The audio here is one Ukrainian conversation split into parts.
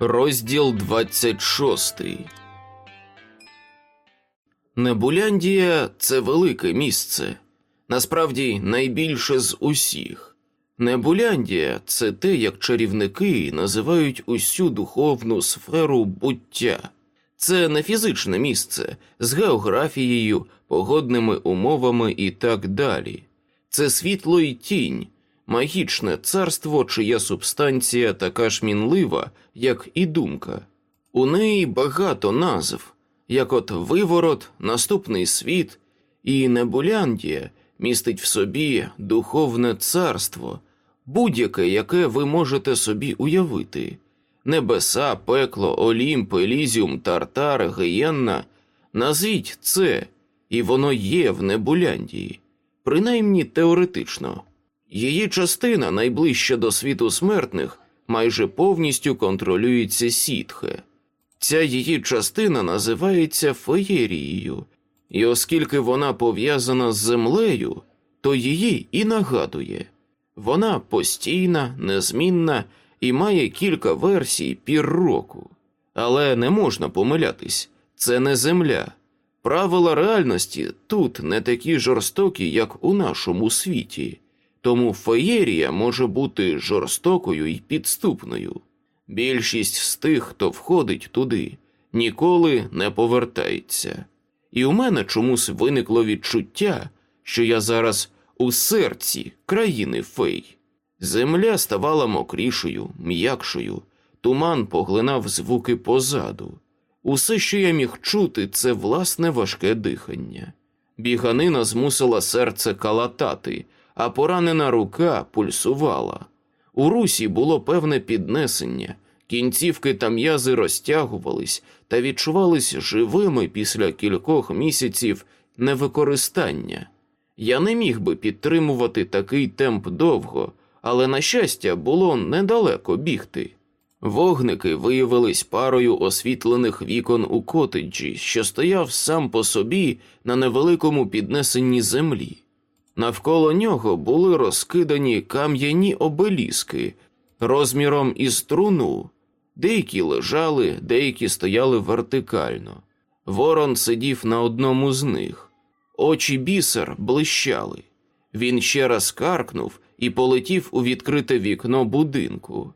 Розділ 26 Небуляндія це велике місце. Насправді найбільше з усіх. Небуляндія це те, як чарівники називають усю духовну сферу буття. Це не фізичне місце з географією, погодними умовами і так далі. Це світло і тінь, магічне царство, чия субстанція така ж мінлива, як і думка. У неї багато назв, як от виворот, наступний світ, і Небуляндія містить в собі духовне царство, будь-яке, яке ви можете собі уявити. Небеса, пекло, Олімп, Елізіум, Тартар, Гієнна. Назвіть це, і воно є в Небуляндії, принаймні теоретично. Її частина, найближча до світу смертних, майже повністю контролюється сітхе. Ця її частина називається феєрією, і оскільки вона пов'язана з землею, то її і нагадує. Вона постійна, незмінна і має кілька версій пір року. Але не можна помилятись, це не земля. Правила реальності тут не такі жорстокі, як у нашому світі, тому феєрія може бути жорстокою і підступною. Більшість з тих, хто входить туди, ніколи не повертається. І у мене чомусь виникло відчуття, що я зараз у серці країни фей. Земля ставала мокрішою, м'якшою, туман поглинав звуки позаду. Усе, що я міг чути, це власне важке дихання. Біганина змусила серце калатати, а поранена рука пульсувала. У русі було певне піднесення, кінцівки та м'язи розтягувались та відчувались живими після кількох місяців невикористання. Я не міг би підтримувати такий темп довго, але, на щастя, було недалеко бігти. Вогники виявились парою освітлених вікон у котеджі, що стояв сам по собі на невеликому піднесенні землі. Навколо нього були розкидані кам'яні обеліски розміром із труну, деякі лежали, деякі стояли вертикально. Ворон сидів на одному з них, очі бісер блищали. Він ще раз каркнув і полетів у відкрите вікно будинку.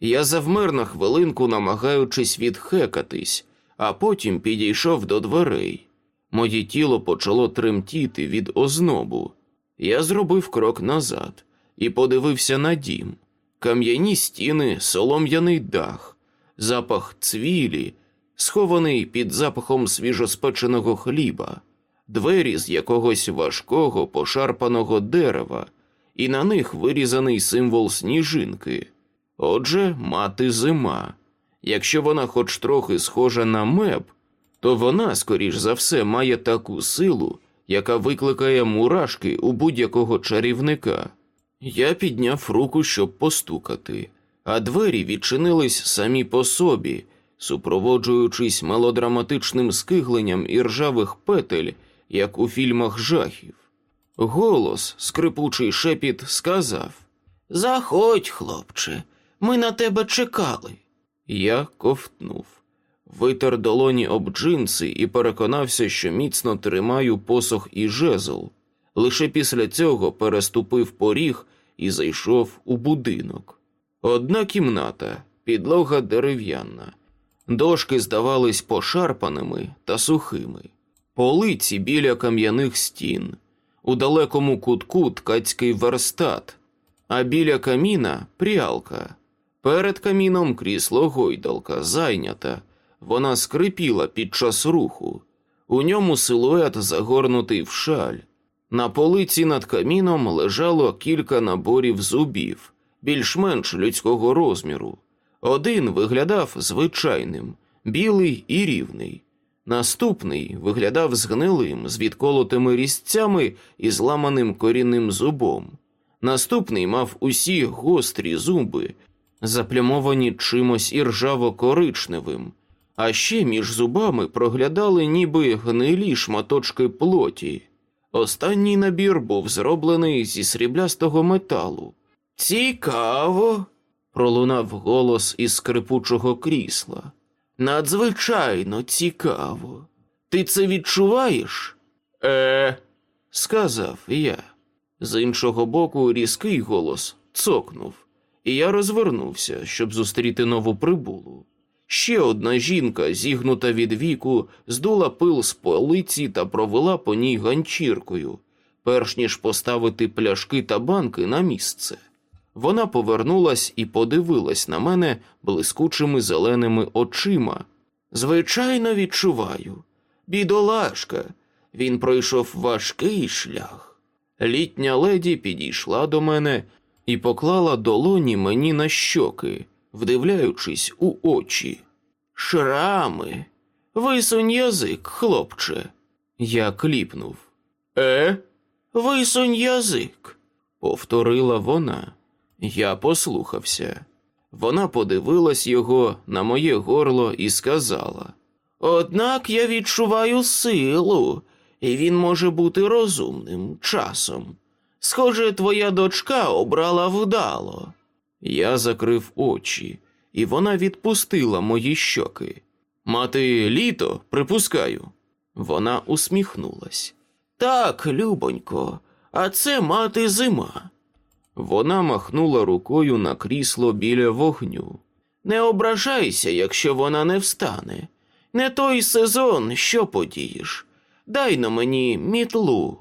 Я завмер на хвилинку, намагаючись відхекатись, а потім підійшов до дверей. Моє тіло почало тремтіти від ознобу. Я зробив крок назад і подивився на дім. Кам'яні стіни, солом'яний дах, запах цвілі, схований під запахом свіжоспеченого хліба, двері з якогось важкого пошарпаного дерева, і на них вирізаний символ сніжинки. Отже, мати зима. Якщо вона хоч трохи схожа на меб, то вона, скоріш за все, має таку силу, яка викликає мурашки у будь-якого чарівника. Я підняв руку, щоб постукати, а двері відчинились самі по собі, супроводжуючись мелодраматичним скигленням і ржавих петель, як у фільмах жахів. Голос, скрипучий шепіт, сказав Заходь, хлопче, ми на тебе чекали. Я ковтнув, витер долоні об джинси і переконався, що міцно тримаю посох і жезл. Лише після цього переступив поріг і зайшов у будинок. Одна кімната, підлога дерев'яна, дошки здавались пошарпаними та сухими, полиці біля кам'яних стін, у далекому кутку ткацький верстат, а біля каміна прялка. Перед каміном крісло гойдалка зайнята, вона скрипіла під час руху. У ньому силует загорнутий в шаль. На полиці над каміном лежало кілька наборів зубів, більш-менш людського розміру. Один виглядав звичайним, білий і рівний. Наступний виглядав згнилим, з відколотими різцями і зламаним корінним зубом. Наступний мав усі гострі зуби, заплямовані чимось іржаво-коричневим, а ще між зубами проглядали ніби гнилі шматочки плоті. Останній набір був зроблений зі сріблястого металу. Цікаво, пролунав голос із скрипучого крісла. Надзвичайно цікаво. Ти це відчуваєш? Е, сказав я. З іншого боку, різкий голос цокнув, і я розвернувся, щоб зустріти нову прибулу. Ще одна жінка, зігнута від віку, здула пил з полиці та провела по ній ганчіркою, перш ніж поставити пляшки та банки на місце. Вона повернулась і подивилась на мене блискучими зеленими очима. Звичайно, відчуваю. Бідолашка, він пройшов важкий шлях. Літня леді підійшла до мене і поклала долоні мені на щоки, вдивляючись у очі. Шрами, висунь язик, хлопче. Я кліпнув. Е? Висунь язик, повторила вона. Я послухався. Вона подивилась його на моє горло і сказала: Однак я відчуваю силу, і він може бути розумним часом. Схоже, твоя дочка обрала вдало. Я закрив очі, і вона відпустила мої щоки. Мати літо, припускаю. Вона усміхнулась. Так, любонько, а це мати зима. Вона махнула рукою на крісло біля вогню. Не ображайся, якщо вона не встане. Не той сезон, що подієш. Дай на мені мітлу.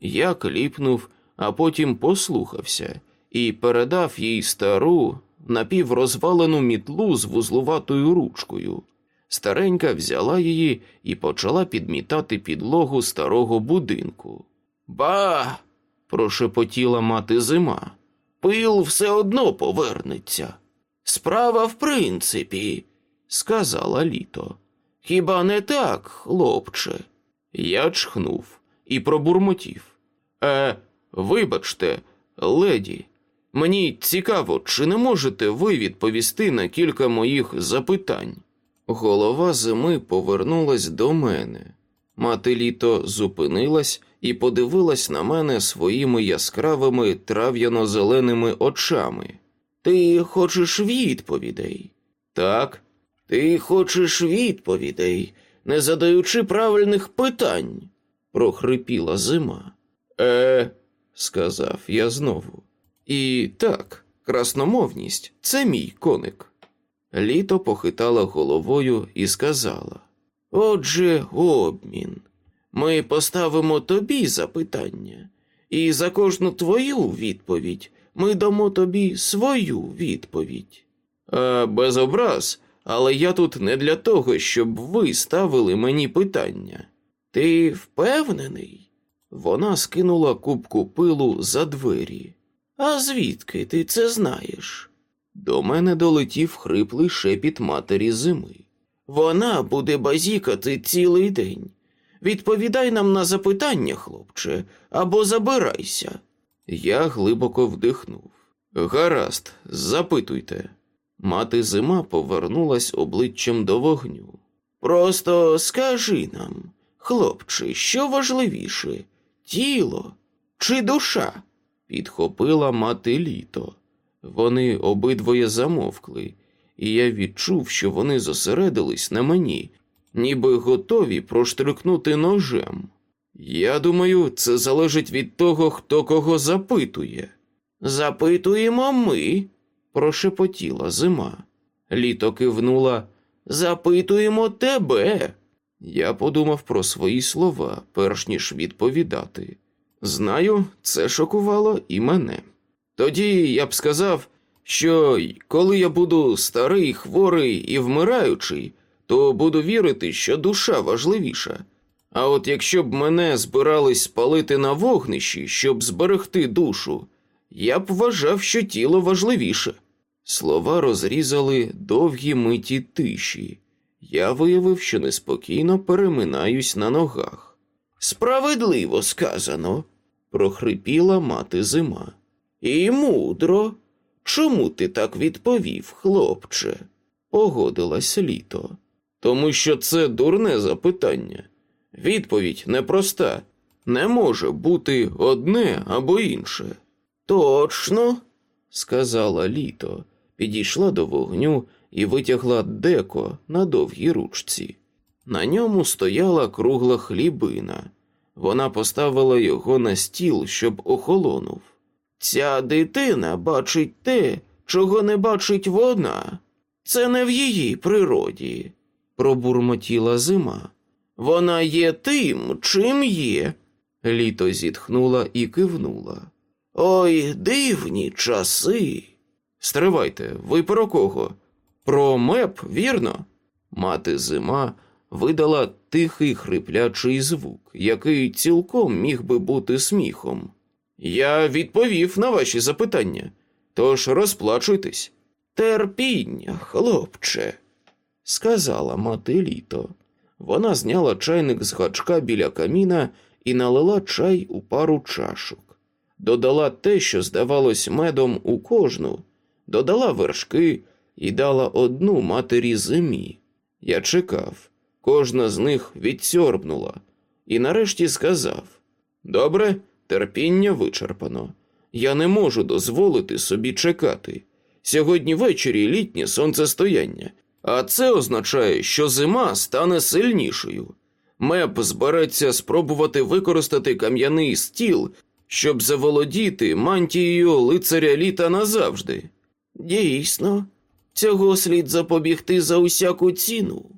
Я кліпнув, а потім послухався і передав їй стару напіврозвалену мітлу з вузлуватою ручкою. Старенька взяла її і почала підмітати підлогу старого будинку. Ба. прошепотіла мати зима. Пил все одно повернеться. Справа в принципі, сказала літо. Хіба не так, хлопче? Я чхнув і пробурмотів. Е, вибачте, леді, мені цікаво, чи не можете ви відповісти на кілька моїх запитань? Голова зими повернулась до мене. Мати літо зупинилась і подивилась на мене своїми яскравими трав'яно-зеленими очами. Ти хочеш відповідей? Так, ти хочеш відповідей, не задаючи правильних питань, прохрипіла зима. Е, сказав я знову. І так, красномовність це мій коник. Літо похитала головою і сказала: Отже, обмін. Ми поставимо тобі запитання, і за кожну твою відповідь ми дамо тобі свою відповідь. А, без образ, але я тут не для того, щоб ви ставили мені питання. Ти впевнений? Вона скинула кубку пилу за двері. А звідки ти це знаєш? До мене долетів хриплий шепіт матері зими. Вона буде базікати цілий день. Відповідай нам на запитання, хлопче, або забирайся. Я глибоко вдихнув. Гаразд, запитуйте. Мати зима повернулась обличчям до вогню. Просто скажи нам, хлопче, що важливіше тіло чи душа? Підхопила мати літо. Вони обидвоє замовкли, і я відчув, що вони зосередились на мені, ніби готові проштрикнути ножем. Я думаю, це залежить від того, хто кого запитує. Запитуємо ми, прошепотіла зима. Літо кивнула. Запитуємо тебе. Я подумав про свої слова, перш ніж відповідати. Знаю, це шокувало і мене. Тоді я б сказав, що коли я буду старий, хворий і вмираючий, то буду вірити, що душа важливіша. А от якщо б мене збирались спалити на вогнищі, щоб зберегти душу, я б вважав, що тіло важливіше. Слова розрізали довгі миті тиші. Я виявив, що неспокійно переминаюсь на ногах. Справедливо сказано, прохрипіла мати зима. І мудро. Чому ти так відповів, хлопче? Погодилась літо. Тому що це дурне запитання. Відповідь непроста. Не може бути одне або інше. Точно, сказала літо, підійшла до вогню і витягла деко на довгій ручці. На ньому стояла кругла хлібина. Вона поставила його на стіл, щоб охолонув. Ця дитина бачить те, чого не бачить вона. Це не в її природі, пробурмотіла зима. Вона є тим, чим є. Літо зітхнула і кивнула. Ой, дивні часи. Стривайте, ви про кого? Про меп, вірно? Мати зима видала тихий хриплячий звук, який цілком міг би бути сміхом. Я відповів на ваші запитання, тож розплачуйтесь. Терпіння, хлопче, сказала мати літо. Вона зняла чайник з гачка біля каміна і налила чай у пару чашок, додала те, що здавалось медом у кожну, додала вершки і дала одну матері зимі. Я чекав, кожна з них відсьорбнула, і нарешті сказав: Добре, терпіння вичерпано. Я не можу дозволити собі чекати. Сьогодні ввечері літнє сонцестояння, а це означає, що зима стане сильнішою. Меп збереться спробувати використати кам'яний стіл, щоб заволодіти мантією лицаря літа назавжди. Дійсно, цього слід запобігти за усяку ціну.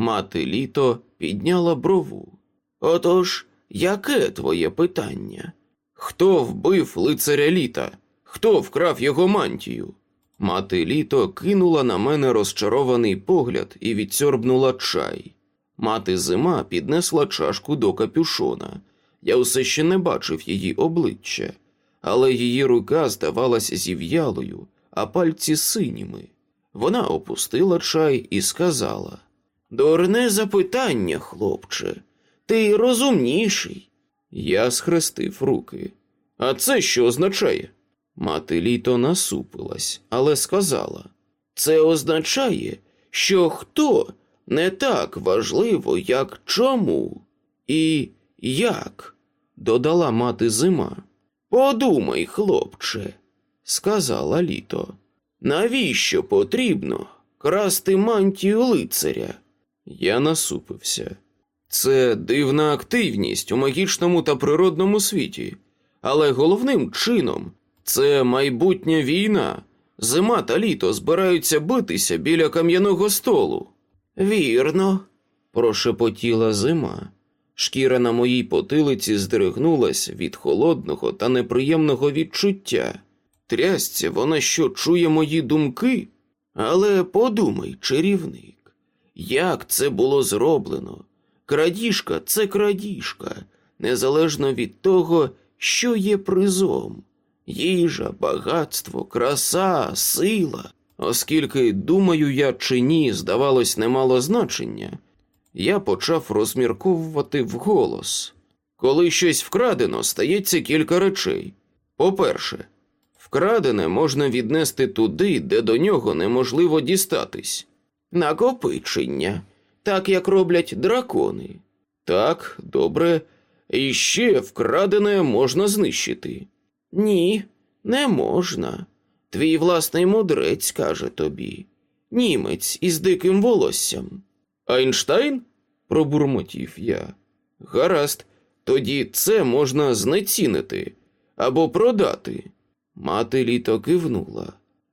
Мати літо підняла брову. Отож, яке твоє питання? Хто вбив лицаря літа? Хто вкрав його мантію? Мати літо кинула на мене розчарований погляд і відсьорбнула чай. Мати зима піднесла чашку до капюшона. Я усе ще не бачив її обличчя, але її рука здавалася зів'ялою, а пальці синіми. Вона опустила чай і сказала: Дурне запитання, хлопче, ти розумніший. Я схрестив руки. А це що означає? Мати літо насупилась, але сказала: Це означає, що хто не так важливо, як чому і як, додала мати зима. Подумай, хлопче, сказала літо. Навіщо потрібно красти мантію лицаря? Я насупився. Це дивна активність у магічному та природному світі, але головним чином це майбутня війна. Зима та літо збираються битися біля кам'яного столу. Вірно, прошепотіла зима. Шкіра на моїй потилиці здригнулась від холодного та неприємного відчуття. Трясця, вона що чує мої думки? Але подумай, чарівник, як це було зроблено? Крадіжка це крадіжка, незалежно від того, що є призом їжа, багатство, краса, сила. Оскільки, думаю я чи ні, здавалось, немало значення, я почав розмірковувати вголос. Коли щось вкрадено, стається кілька речей. По-перше, вкрадене можна віднести туди, де до нього неможливо дістатись. Накопичення, так як роблять дракони. Так, добре, і ще вкрадене можна знищити. Ні, не можна. Твій власний мудрець каже тобі. Німець із диким волоссям. Айнштайн? пробурмотів я. Гаразд, тоді це можна знецінити або продати. Мати літо кивнула.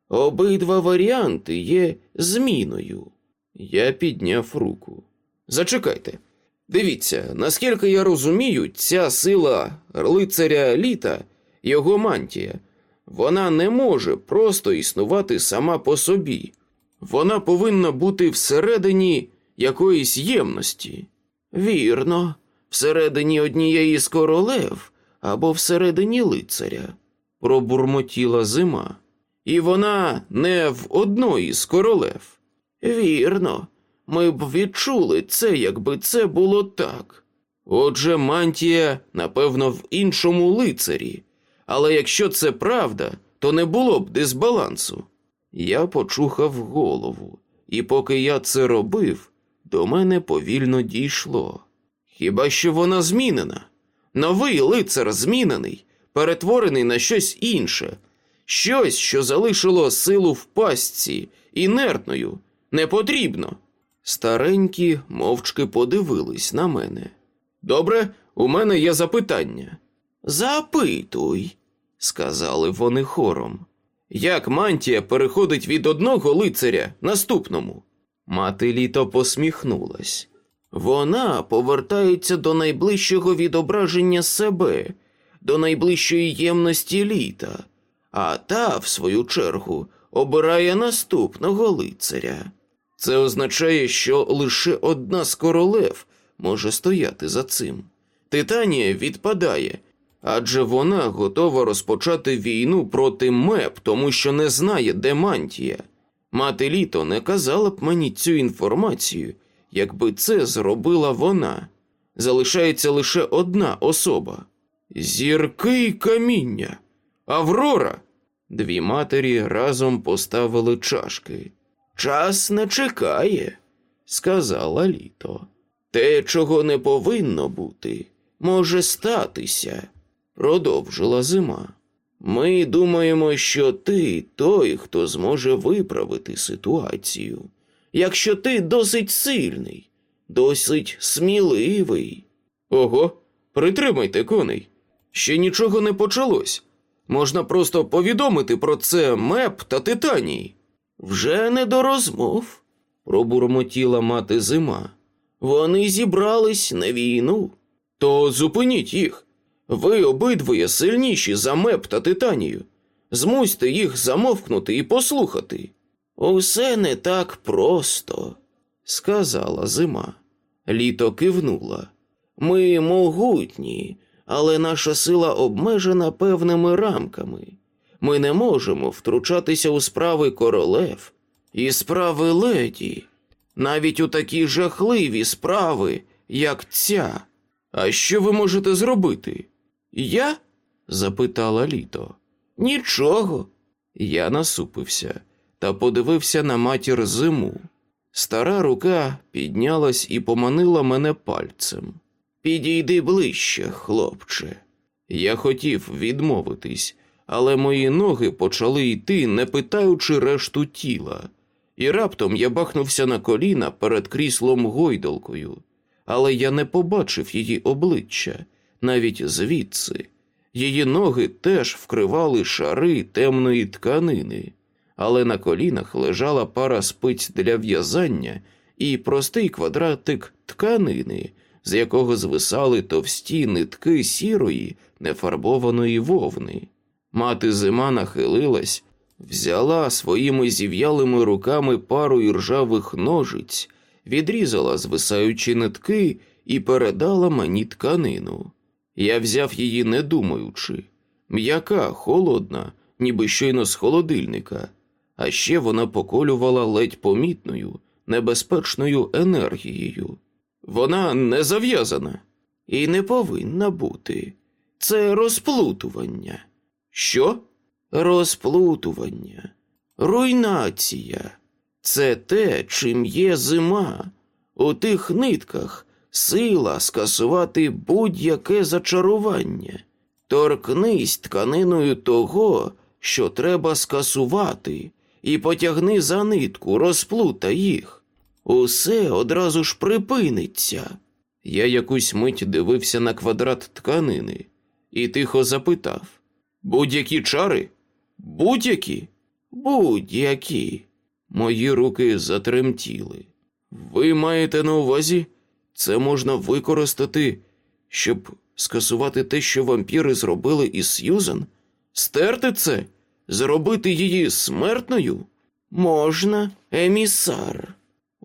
Обидва варіанти є зміною. Я підняв руку. Зачекайте. Дивіться, наскільки я розумію, ця сила лицаря літа його мантія. Вона не може просто існувати сама по собі. Вона повинна бути всередині якоїсь ємності. Вірно, всередині однієї з королев або всередині лицаря, пробурмотіла зима. І вона не в одної з королев. Вірно, ми б відчули це, якби це було так. Отже, мантія, напевно, в іншому лицарі. Але якщо це правда, то не було б дисбалансу. Я почухав голову, і поки я це робив, до мене повільно дійшло. Хіба що вона змінена? Новий лицар змінений, перетворений на щось інше. Щось, що залишило силу в пастці, інертною, не потрібно. Старенькі мовчки подивились на мене. Добре, у мене є запитання. Запитуй, сказали вони хором. Як мантія переходить від одного лицаря наступному? Мати літо посміхнулась. Вона повертається до найближчого відображення себе, до найближчої ємності літа, а та, в свою чергу, обирає наступного лицаря. Це означає, що лише одна з королев може стояти за цим. Титанія відпадає, адже вона готова розпочати війну проти меп, тому що не знає, де мантія. Мати літо не казала б мені цю інформацію, якби це зробила вона. Залишається лише одна особа зірки й каміння. Аврора. Дві матері разом поставили чашки. Час не чекає, сказала літо. Те, чого не повинно бути, може статися, продовжила зима. Ми думаємо, що ти той, хто зможе виправити ситуацію. Якщо ти досить сильний, досить сміливий. Ого, притримайте коней. Ще нічого не почалось. Можна просто повідомити про це меп та титанії. Вже не до розмов, пробурмотіла мати зима. Вони зібрались на війну. То зупиніть їх. Ви обидвоє сильніші за меп та титанію. Змусьте їх замовкнути і послухати. Усе не так просто, сказала зима. Літо кивнула. Ми могутні, але наша сила обмежена певними рамками. Ми не можемо втручатися у справи королев і справи леді, навіть у такі жахливі справи, як ця. А що ви можете зробити? Я? запитала літо. Нічого. Я насупився та подивився на матір зиму. Стара рука піднялась і поманила мене пальцем. Підійди ближче, хлопче. Я хотів відмовитись, але мої ноги почали йти, не питаючи решту тіла, і раптом я бахнувся на коліна перед кріслом гойдалкою, але я не побачив її обличчя навіть звідси. Її ноги теж вкривали шари темної тканини, але на колінах лежала пара спиць для в'язання і простий квадратик тканини, з якого звисали товсті нитки сірої, нефарбованої вовни. Мати зима нахилилась, взяла своїми зів'ялими руками пару іржавих ножиць, відрізала звисаючі нитки і передала мені тканину. Я взяв її, не думаючи, м'яка, холодна, ніби щойно з холодильника, а ще вона поколювала ледь помітною, небезпечною енергією. Вона не зав'язана і не повинна бути. Це розплутування. Що? Розплутування, руйнація. Це те, чим є зима. У тих нитках сила скасувати будь-яке зачарування. Торкнись тканиною того, що треба скасувати, і потягни за нитку, розплутай їх. Усе одразу ж припиниться. Я якусь мить дивився на квадрат тканини і тихо запитав Будь-які чари? Будь-які? Будь-які. Мої руки затремтіли. Ви маєте на увазі, це можна використати, щоб скасувати те, що вампіри зробили із Сьюзан? Стерти це? Зробити її смертною? Можна, емісар.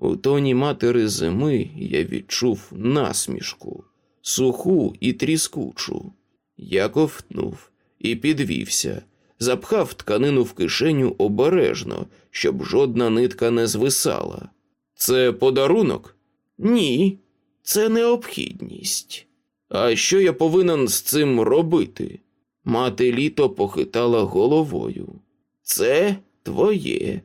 У тоні матери зими я відчув насмішку, суху і тріскучу. Я ковтнув і підвівся, запхав тканину в кишеню обережно, щоб жодна нитка не звисала. Це подарунок? Ні, це необхідність. А що я повинен з цим робити? Мати літо похитала головою. Це твоє,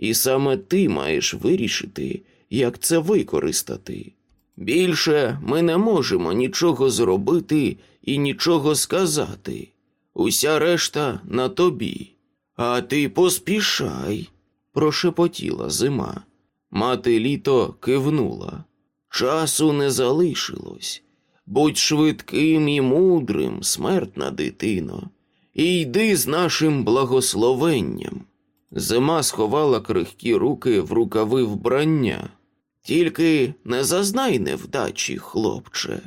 і саме ти маєш вирішити, як це використати. Більше ми не можемо нічого зробити і нічого сказати. Уся решта на тобі. А ти поспішай, прошепотіла зима. Мати літо кивнула. Часу не залишилось. Будь швидким і мудрим, смертна дитино, і йди з нашим благословенням. Зима сховала крихкі руки в рукави вбрання. Тільки не зазнай невдачі, хлопче.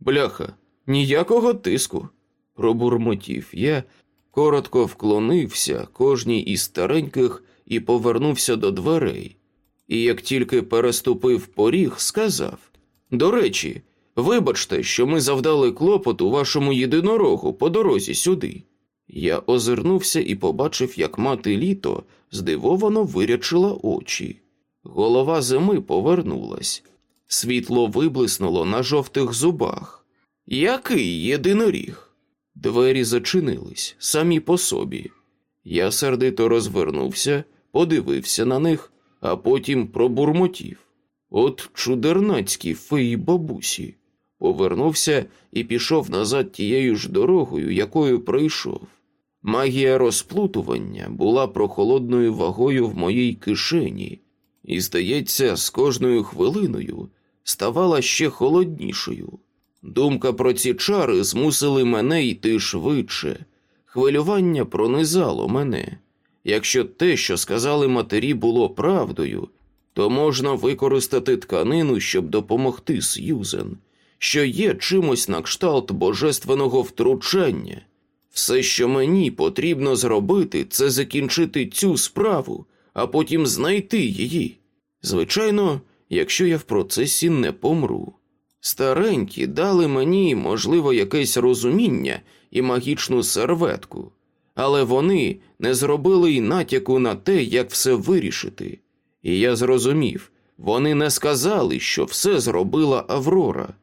Бляха, ніякого тиску, пробурмотів я, коротко вклонився кожній із стареньких і повернувся до дверей. І як тільки переступив поріг, сказав: До речі, вибачте, що ми завдали клопоту вашому єдинорогу по дорозі сюди. Я озирнувся і побачив, як мати літо здивовано вирячила очі. Голова зими повернулась, світло виблиснуло на жовтих зубах. Який єдиноріг? Двері зачинились самі по собі. Я сердито розвернувся, подивився на них, а потім пробурмотів. От чудернацькі феї бабусі. Повернувся і пішов назад тією ж дорогою, якою прийшов. Магія розплутування була прохолодною вагою в моїй кишені, і, здається, з кожною хвилиною ставала ще холоднішою. Думка про ці чари змусили мене йти швидше. Хвилювання пронизало мене. Якщо те, що сказали матері, було правдою, то можна використати тканину, щоб допомогти Сьюзен, що є чимось на кшталт божественного втручання. Все, що мені потрібно зробити, це закінчити цю справу, а потім знайти її. Звичайно, якщо я в процесі не помру. Старенькі дали мені, можливо, якесь розуміння і магічну серветку, але вони не зробили й натяку на те, як все вирішити. І я зрозумів, вони не сказали, що все зробила Аврора.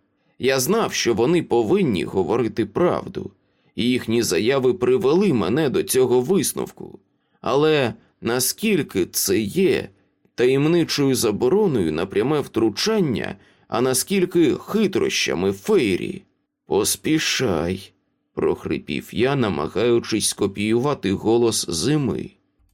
Я знав, що вони повинні говорити правду, і їхні заяви привели мене до цього висновку. Але наскільки це є таємничою забороною на пряме втручання, а наскільки хитрощами фейрі? Поспішай, прохрипів я, намагаючись скопіювати голос зими.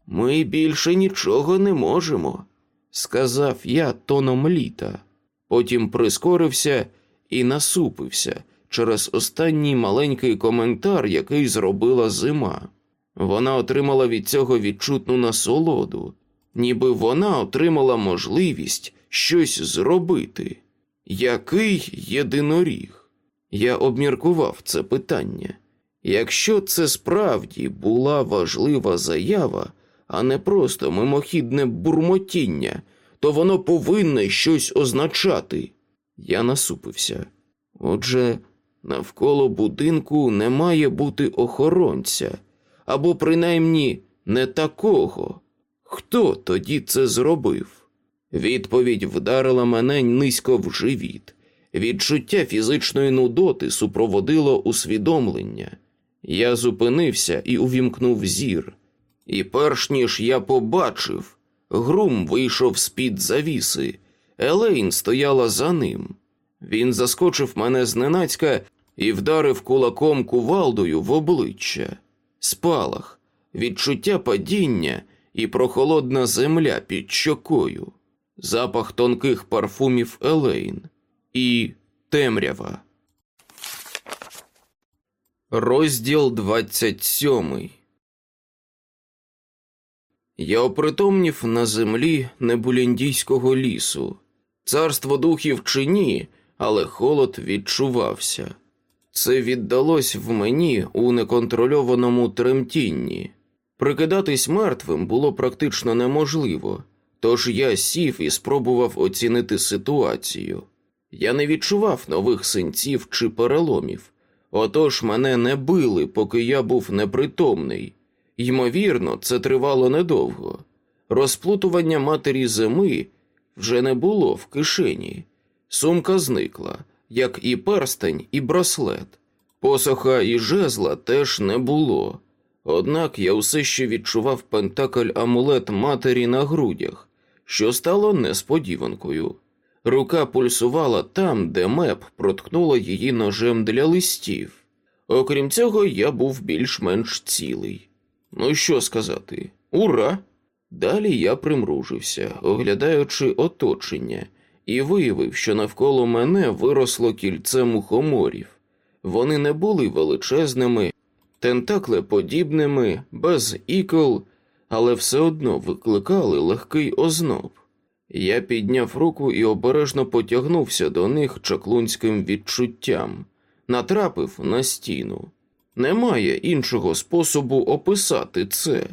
Ми більше нічого не можемо, сказав я тоном літа. Потім прискорився і насупився через останній маленький коментар, який зробила зима. Вона отримала від цього відчутну насолоду, ніби вона отримала можливість щось зробити. Який єдиноріг? Я обміркував це питання. Якщо це справді була важлива заява, а не просто мимохідне бурмотіння, то воно повинне щось означати. Я насупився. Отже, навколо будинку не має бути охоронця, або принаймні не такого. Хто тоді це зробив? Відповідь вдарила мене низько в живіт. Відчуття фізичної нудоти супроводило усвідомлення. Я зупинився і увімкнув зір. І перш ніж я побачив, грум вийшов з-під завіси. Елейн стояла за ним. Він заскочив мене зненацька і вдарив кулаком кувалдою в обличчя. Спалах, відчуття падіння і прохолодна земля під щокою, запах тонких парфумів Елейн і темрява. Розділ 27 Я опритомнів на землі Небуліндійського лісу. Царство духів чи ні, але холод відчувався. Це віддалось в мені у неконтрольованому тремтінні. Прикидатись мертвим було практично неможливо, тож я сів і спробував оцінити ситуацію. Я не відчував нових синців чи переломів, отож мене не били, поки я був непритомний. Ймовірно, це тривало недовго. Розплутування матері зими вже не було в кишені. Сумка зникла, як і перстень, і браслет. Посоха і жезла теж не було. Однак я все ще відчував пентакль амулет матері на грудях, що стало несподіванкою. Рука пульсувала там, де меп проткнула її ножем для листів. Окрім цього, я був більш-менш цілий. Ну що сказати? Ура! Далі я примружився, оглядаючи оточення, і виявив, що навколо мене виросло кільце мухоморів. Вони не були величезними, тентаклеподібними, без ікол, але все одно викликали легкий озноб. Я підняв руку і обережно потягнувся до них чаклунським відчуттям, натрапив на стіну. Немає іншого способу описати це.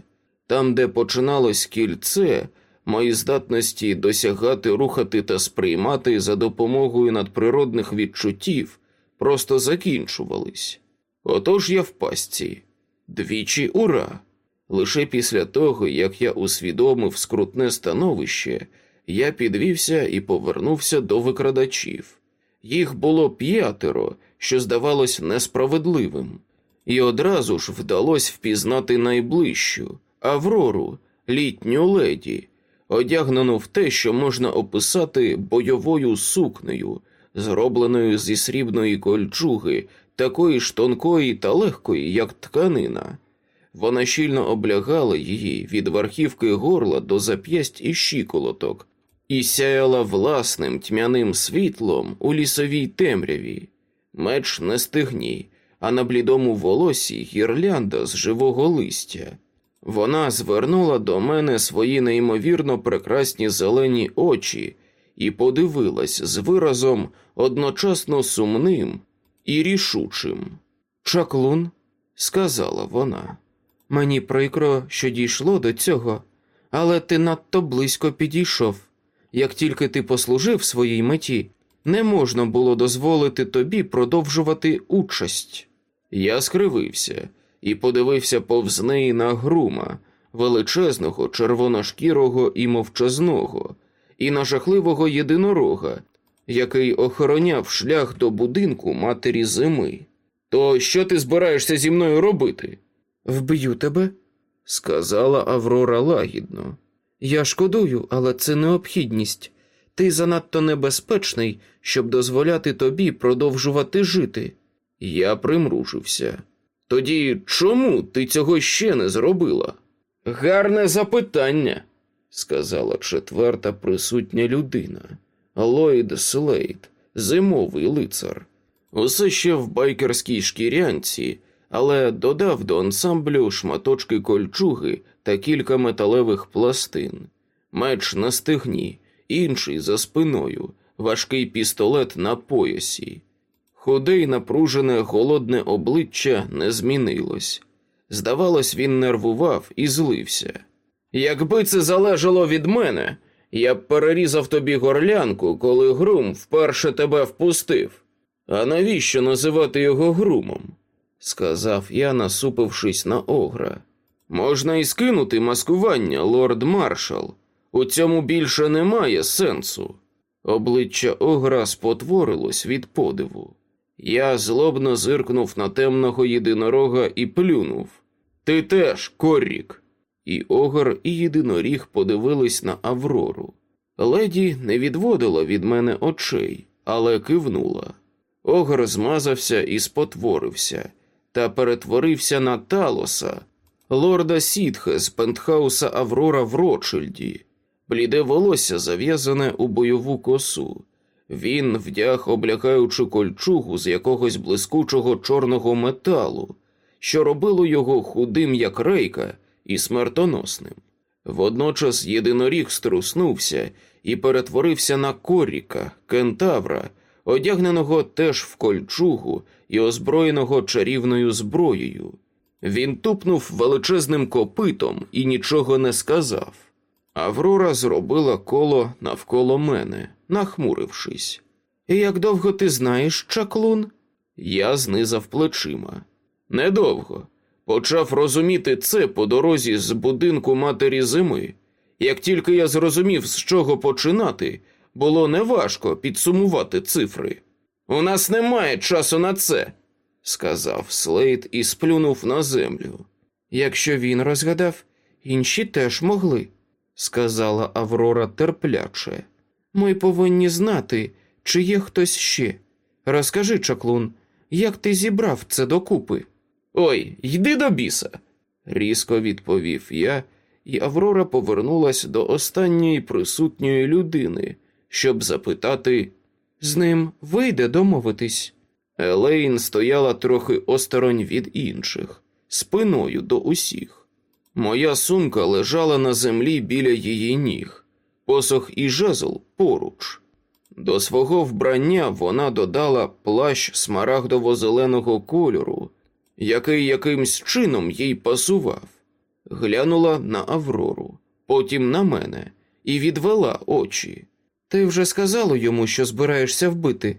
Там, де починалось кільце, мої здатності досягати, рухати та сприймати за допомогою надприродних відчуттів просто закінчувались. Отож я в пастці. Двічі ура! Лише після того, як я усвідомив скрутне становище, я підвівся і повернувся до викрадачів. Їх було п'ятеро, що здавалось несправедливим, і одразу ж вдалося впізнати найближчу Аврору, літню леді, одягнену в те, що можна описати бойовою сукнею, зробленою зі срібної кольчуги, такої ж тонкої та легкої, як тканина. Вона щільно облягала її від верхівки горла до зап'ясть і щиколоток, і сяяла власним тьмяним світлом у лісовій темряві, меч на стегні, а на блідому волосі гірлянда з живого листя. Вона звернула до мене свої неймовірно прекрасні зелені очі і подивилась з виразом одночасно сумним і рішучим. Чаклун, сказала вона, мені прикро, що дійшло до цього, але ти надто близько підійшов. Як тільки ти послужив своїй меті, не можна було дозволити тобі продовжувати участь. Я скривився і подивився повз неї на грума, величезного, червоношкірого і мовчазного, і на жахливого єдинорога, який охороняв шлях до будинку матері зими. То що ти збираєшся зі мною робити? Вб'ю тебе, сказала Аврора лагідно. Я шкодую, але це необхідність. Ти занадто небезпечний, щоб дозволяти тобі продовжувати жити. Я примружився. Тоді чому ти цього ще не зробила? Гарне запитання, сказала четверта присутня людина. Ллойд Слейд, зимовий лицар. Усе ще в байкерській шкірянці, але додав до ансамблю шматочки кольчуги та кілька металевих пластин, меч на стегні, інший за спиною, важкий пістолет на поясі. Худе й напружене голодне обличчя не змінилось. Здавалось, він нервував і злився. Якби це залежало від мене, я б перерізав тобі горлянку, коли грум вперше тебе впустив. А навіщо називати його грумом? сказав я, насупившись на огра. Можна і скинути маскування, лорд маршал. У цьому більше немає сенсу. Обличчя огра спотворилось від подиву. Я злобно зиркнув на темного єдинорога і плюнув. Ти теж, коррік. І огор, і єдиноріг подивились на Аврору. Леді не відводила від мене очей, але кивнула. Огор змазався і спотворився, та перетворився на талоса, лорда Сітхе з пентхауса Аврора в Ротшильді. Бліде волосся зав'язане у бойову косу. Він вдяг облягаючу кольчугу з якогось блискучого чорного металу, що робило його худим, як рейка, і смертоносним. Водночас єдиноріг струснувся і перетворився на коріка, кентавра, одягненого теж в кольчугу і озброєного чарівною зброєю. Він тупнув величезним копитом і нічого не сказав. Аврора зробила коло навколо мене, нахмурившись. Як довго ти знаєш, чаклун? Я знизав плечима. Недовго. Почав розуміти це по дорозі з будинку матері зими. Як тільки я зрозумів, з чого починати, було неважко підсумувати цифри. У нас немає часу на це, сказав Слейд і сплюнув на землю. Якщо він розгадав, інші теж могли, сказала Аврора терпляче. Ми повинні знати, чи є хтось ще. Розкажи, чаклун, як ти зібрав це докупи? Ой, йди до біса. різко відповів я, і Аврора повернулась до останньої присутньої людини, щоб запитати з ним вийде домовитись. Елейн стояла трохи осторонь від інших, спиною до усіх. Моя сумка лежала на землі біля її ніг, посох і жезл поруч. До свого вбрання вона додала плащ смарагдово-зеленого кольору, який якимсь чином їй пасував, глянула на Аврору, потім на мене і відвела очі. Ти вже сказала йому, що збираєшся вбити.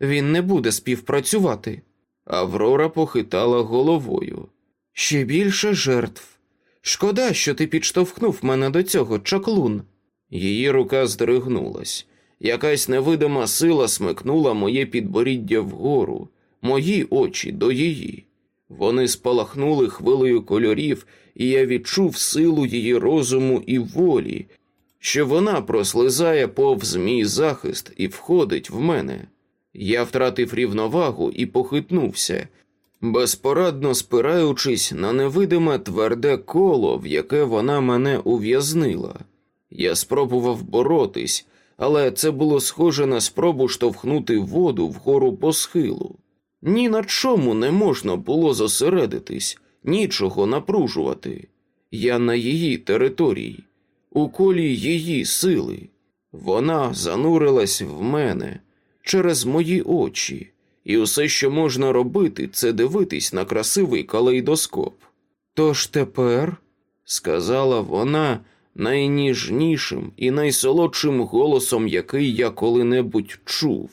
Він не буде співпрацювати. Аврора похитала головою. Ще більше жертв. Шкода, що ти підштовхнув мене до цього, чаклун. Її рука здригнулась. Якась невидима сила смикнула моє підборіддя вгору, мої очі до її. Вони спалахнули хвилею кольорів, і я відчув силу її розуму і волі, що вона прослизає повз мій захист і входить в мене. Я втратив рівновагу і похитнувся, безпорадно спираючись на невидиме тверде коло, в яке вона мене ув'язнила. Я спробував боротись, але це було схоже на спробу штовхнути воду вгору по схилу. Ні на чому не можна було зосередитись, нічого напружувати. Я на її території, у колі її сили. Вона занурилась в мене через мої очі, і усе, що можна робити, це дивитись на красивий калейдоскоп. Тож тепер, сказала вона найніжнішим і найсолодшим голосом, який я коли-небудь чув.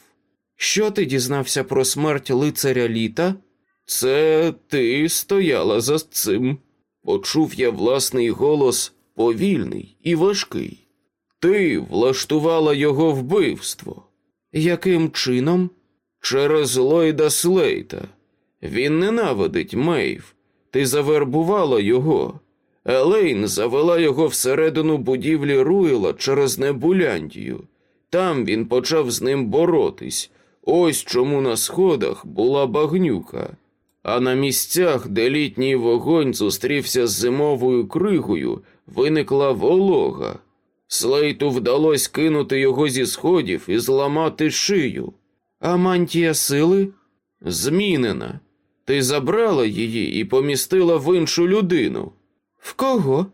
Що ти дізнався про смерть лицаря літа? Це ти стояла за цим. Почув я власний голос повільний і важкий. Ти влаштувала його вбивство. Яким чином? Через Ллойда Слейта. Він ненавидить Мейв. Ти завербувала його. Елейн завела його всередину будівлі Руїла через Небуляндію. Там він почав з ним боротись. Ось чому на сходах була багнюка. А на місцях, де літній вогонь зустрівся з зимовою кригою, виникла волога. Слейту вдалося кинути його зі сходів і зламати шию. А мантія сили змінена. Ти забрала її і помістила в іншу людину. В кого?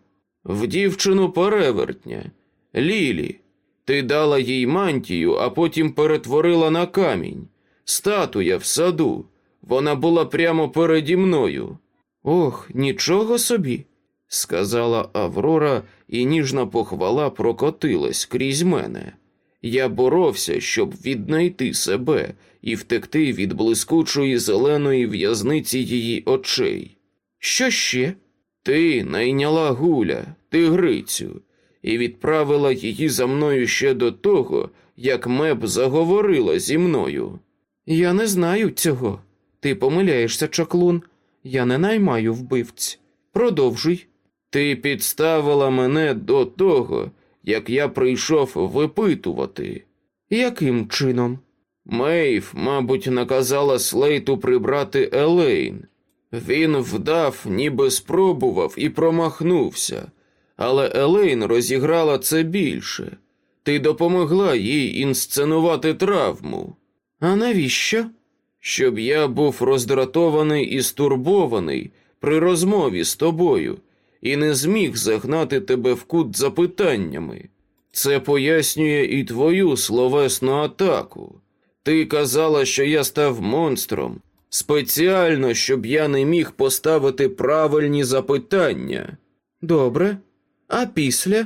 В дівчину перевертня, Лілі. Ти дала їй мантію, а потім перетворила на камінь. Статуя в саду. Вона була прямо переді мною. Ох, нічого собі, сказала Аврора, і ніжна похвала прокотилась крізь мене. Я боровся, щоб віднайти себе і втекти від блискучої зеленої в'язниці її очей. Що ще? Ти найняла гуля, тигрицю, і відправила її за мною ще до того, як меб заговорила зі мною. Я не знаю цього. Ти помиляєшся, чаклун. Я не наймаю вбивць. Продовжуй. Ти підставила мене до того, як я прийшов випитувати. Яким чином? Мейв, мабуть, наказала Слейту прибрати Елейн. Він вдав, ніби спробував і промахнувся, але Елейн розіграла це більше. Ти допомогла їй інсценувати травму. А навіщо? Щоб я був роздратований і стурбований при розмові з тобою і не зміг загнати тебе в кут запитаннями. Це пояснює і твою словесну атаку. Ти казала, що я став монстром, спеціально, щоб я не міг поставити правильні запитання. Добре, а після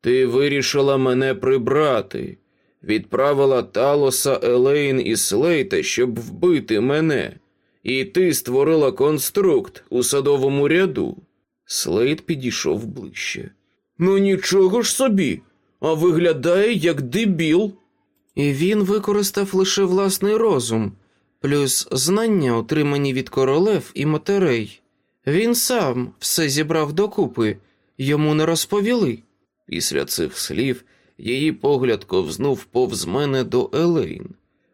ти вирішила мене прибрати, відправила Талоса Елейн і Слейта, щоб вбити мене, і ти створила конструкт у садовому ряду. Слейд підійшов ближче. Ну нічого ж собі, а виглядає як дебіл. І він використав лише власний розум, плюс знання, отримані від королев і матерей. Він сам все зібрав докупи, йому не розповіли. Після цих слів її погляд ковзнув повз мене до Елейн.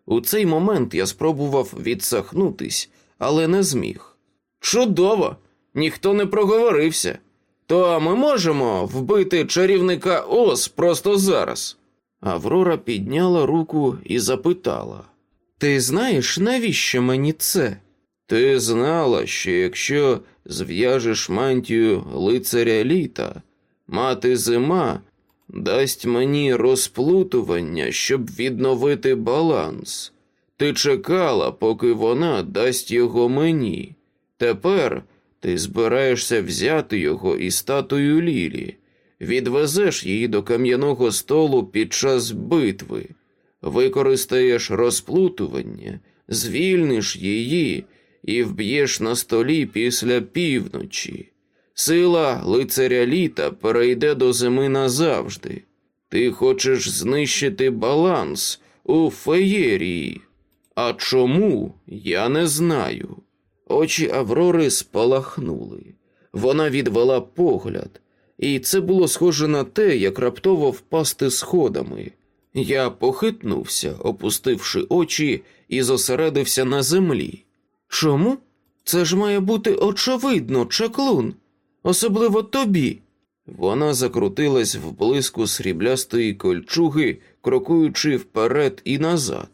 У цей момент я спробував відсахнутись, але не зміг. Чудово! ніхто не проговорився. То ми можемо вбити чарівника Ос просто зараз. Аврора підняла руку і запитала: Ти знаєш, навіщо мені це? Ти знала, що якщо зв'яжеш мантію лицаря літа, мати зима дасть мені розплутування, щоб відновити баланс. Ти чекала, поки вона дасть його мені. Тепер ти збираєшся взяти його із статую Лілі, відвезеш її до кам'яного столу під час битви, використаєш розплутування, звільниш її і вб'єш на столі після півночі. Сила лицаря літа перейде до зими назавжди. Ти хочеш знищити баланс у феєрії. А чому я не знаю? Очі Аврори спалахнули. Вона відвела погляд, і це було схоже на те, як раптово впасти сходами. Я похитнувся, опустивши очі, і зосередився на землі. Чому? Це ж має бути очевидно, чаклун, особливо тобі. Вона закрутилась в блиску сріблястої кольчуги, крокуючи вперед і назад.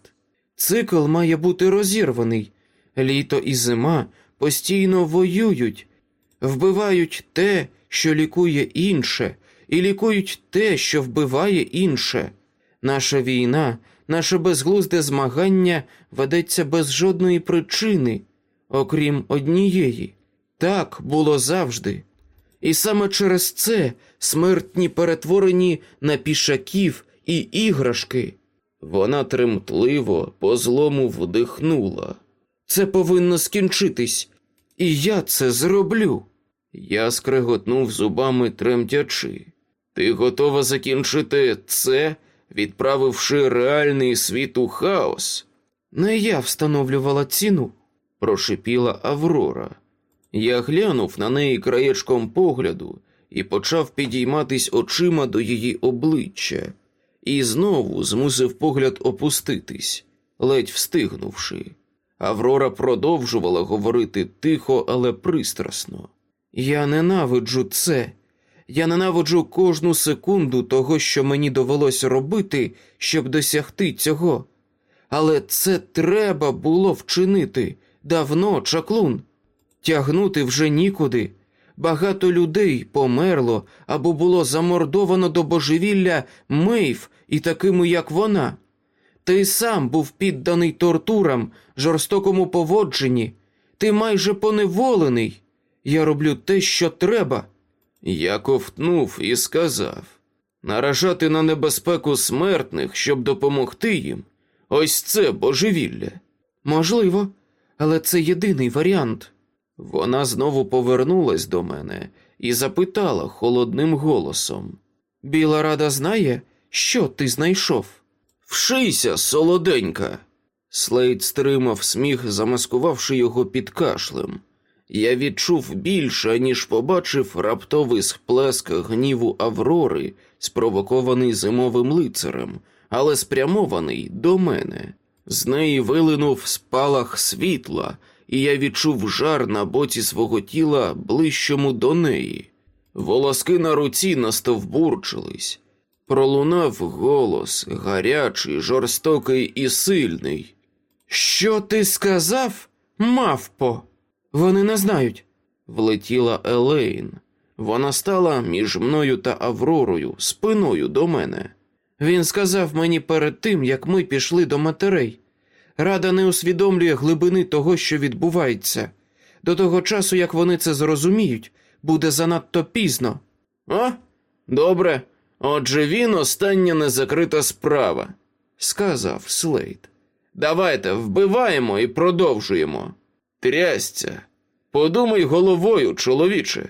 Цикл має бути розірваний. Літо і зима постійно воюють, вбивають те, що лікує інше, і лікують те, що вбиває інше. Наша війна, наше безглузде змагання ведеться без жодної причини, окрім однієї. Так було завжди. І саме через це смертні перетворені на пішаків і іграшки. Вона тремтливо по злому вдихнула. Це повинно скінчитись, і я це зроблю. Я скреготнув зубами тремтячи. Ти готова закінчити це, відправивши реальний світ у хаос? Не я встановлювала ціну, прошипіла Аврора. Я глянув на неї краєчком погляду і почав підійматись очима до її обличчя, і знову змусив погляд опуститись, ледь встигнувши. Аврора продовжувала говорити тихо, але пристрасно. Я ненавиджу це. Я ненавиджу кожну секунду того, що мені довелося робити, щоб досягти цього. Але це треба було вчинити давно, чаклун. Тягнути вже нікуди. Багато людей померло або було замордовано до божевілля Мейв і такими, як вона. Ти сам був підданий тортурам, жорстокому поводженні. Ти майже поневолений. Я роблю те, що треба. Я ковтнув і сказав наражати на небезпеку смертних, щоб допомогти їм. Ось це божевілля. Можливо, але це єдиний варіант. Вона знову повернулась до мене і запитала холодним голосом: Біла рада знає, що ти знайшов? Вшийся, солоденька. Слейд стримав сміх, замаскувавши його під кашлем. Я відчув більше, ніж побачив раптовий сплеск гніву Аврори, спровокований зимовим лицарем, але спрямований до мене. З неї вилинув спалах світла, і я відчув жар на боці свого тіла ближчому до неї. Волоски на руці настовбурчились. Пролунав голос, гарячий, жорстокий і сильний. Що ти сказав, мавпо? Вони не знають. Влетіла Елейн. Вона стала між мною та Авророю, спиною до мене. Він сказав мені перед тим, як ми пішли до матерей. Рада не усвідомлює глибини того, що відбувається. До того часу, як вони це зрозуміють, буде занадто пізно. О, добре. Отже, він остання незакрита справа, сказав Слейд. Давайте вбиваємо і продовжуємо. Трясця. Подумай головою, чоловіче.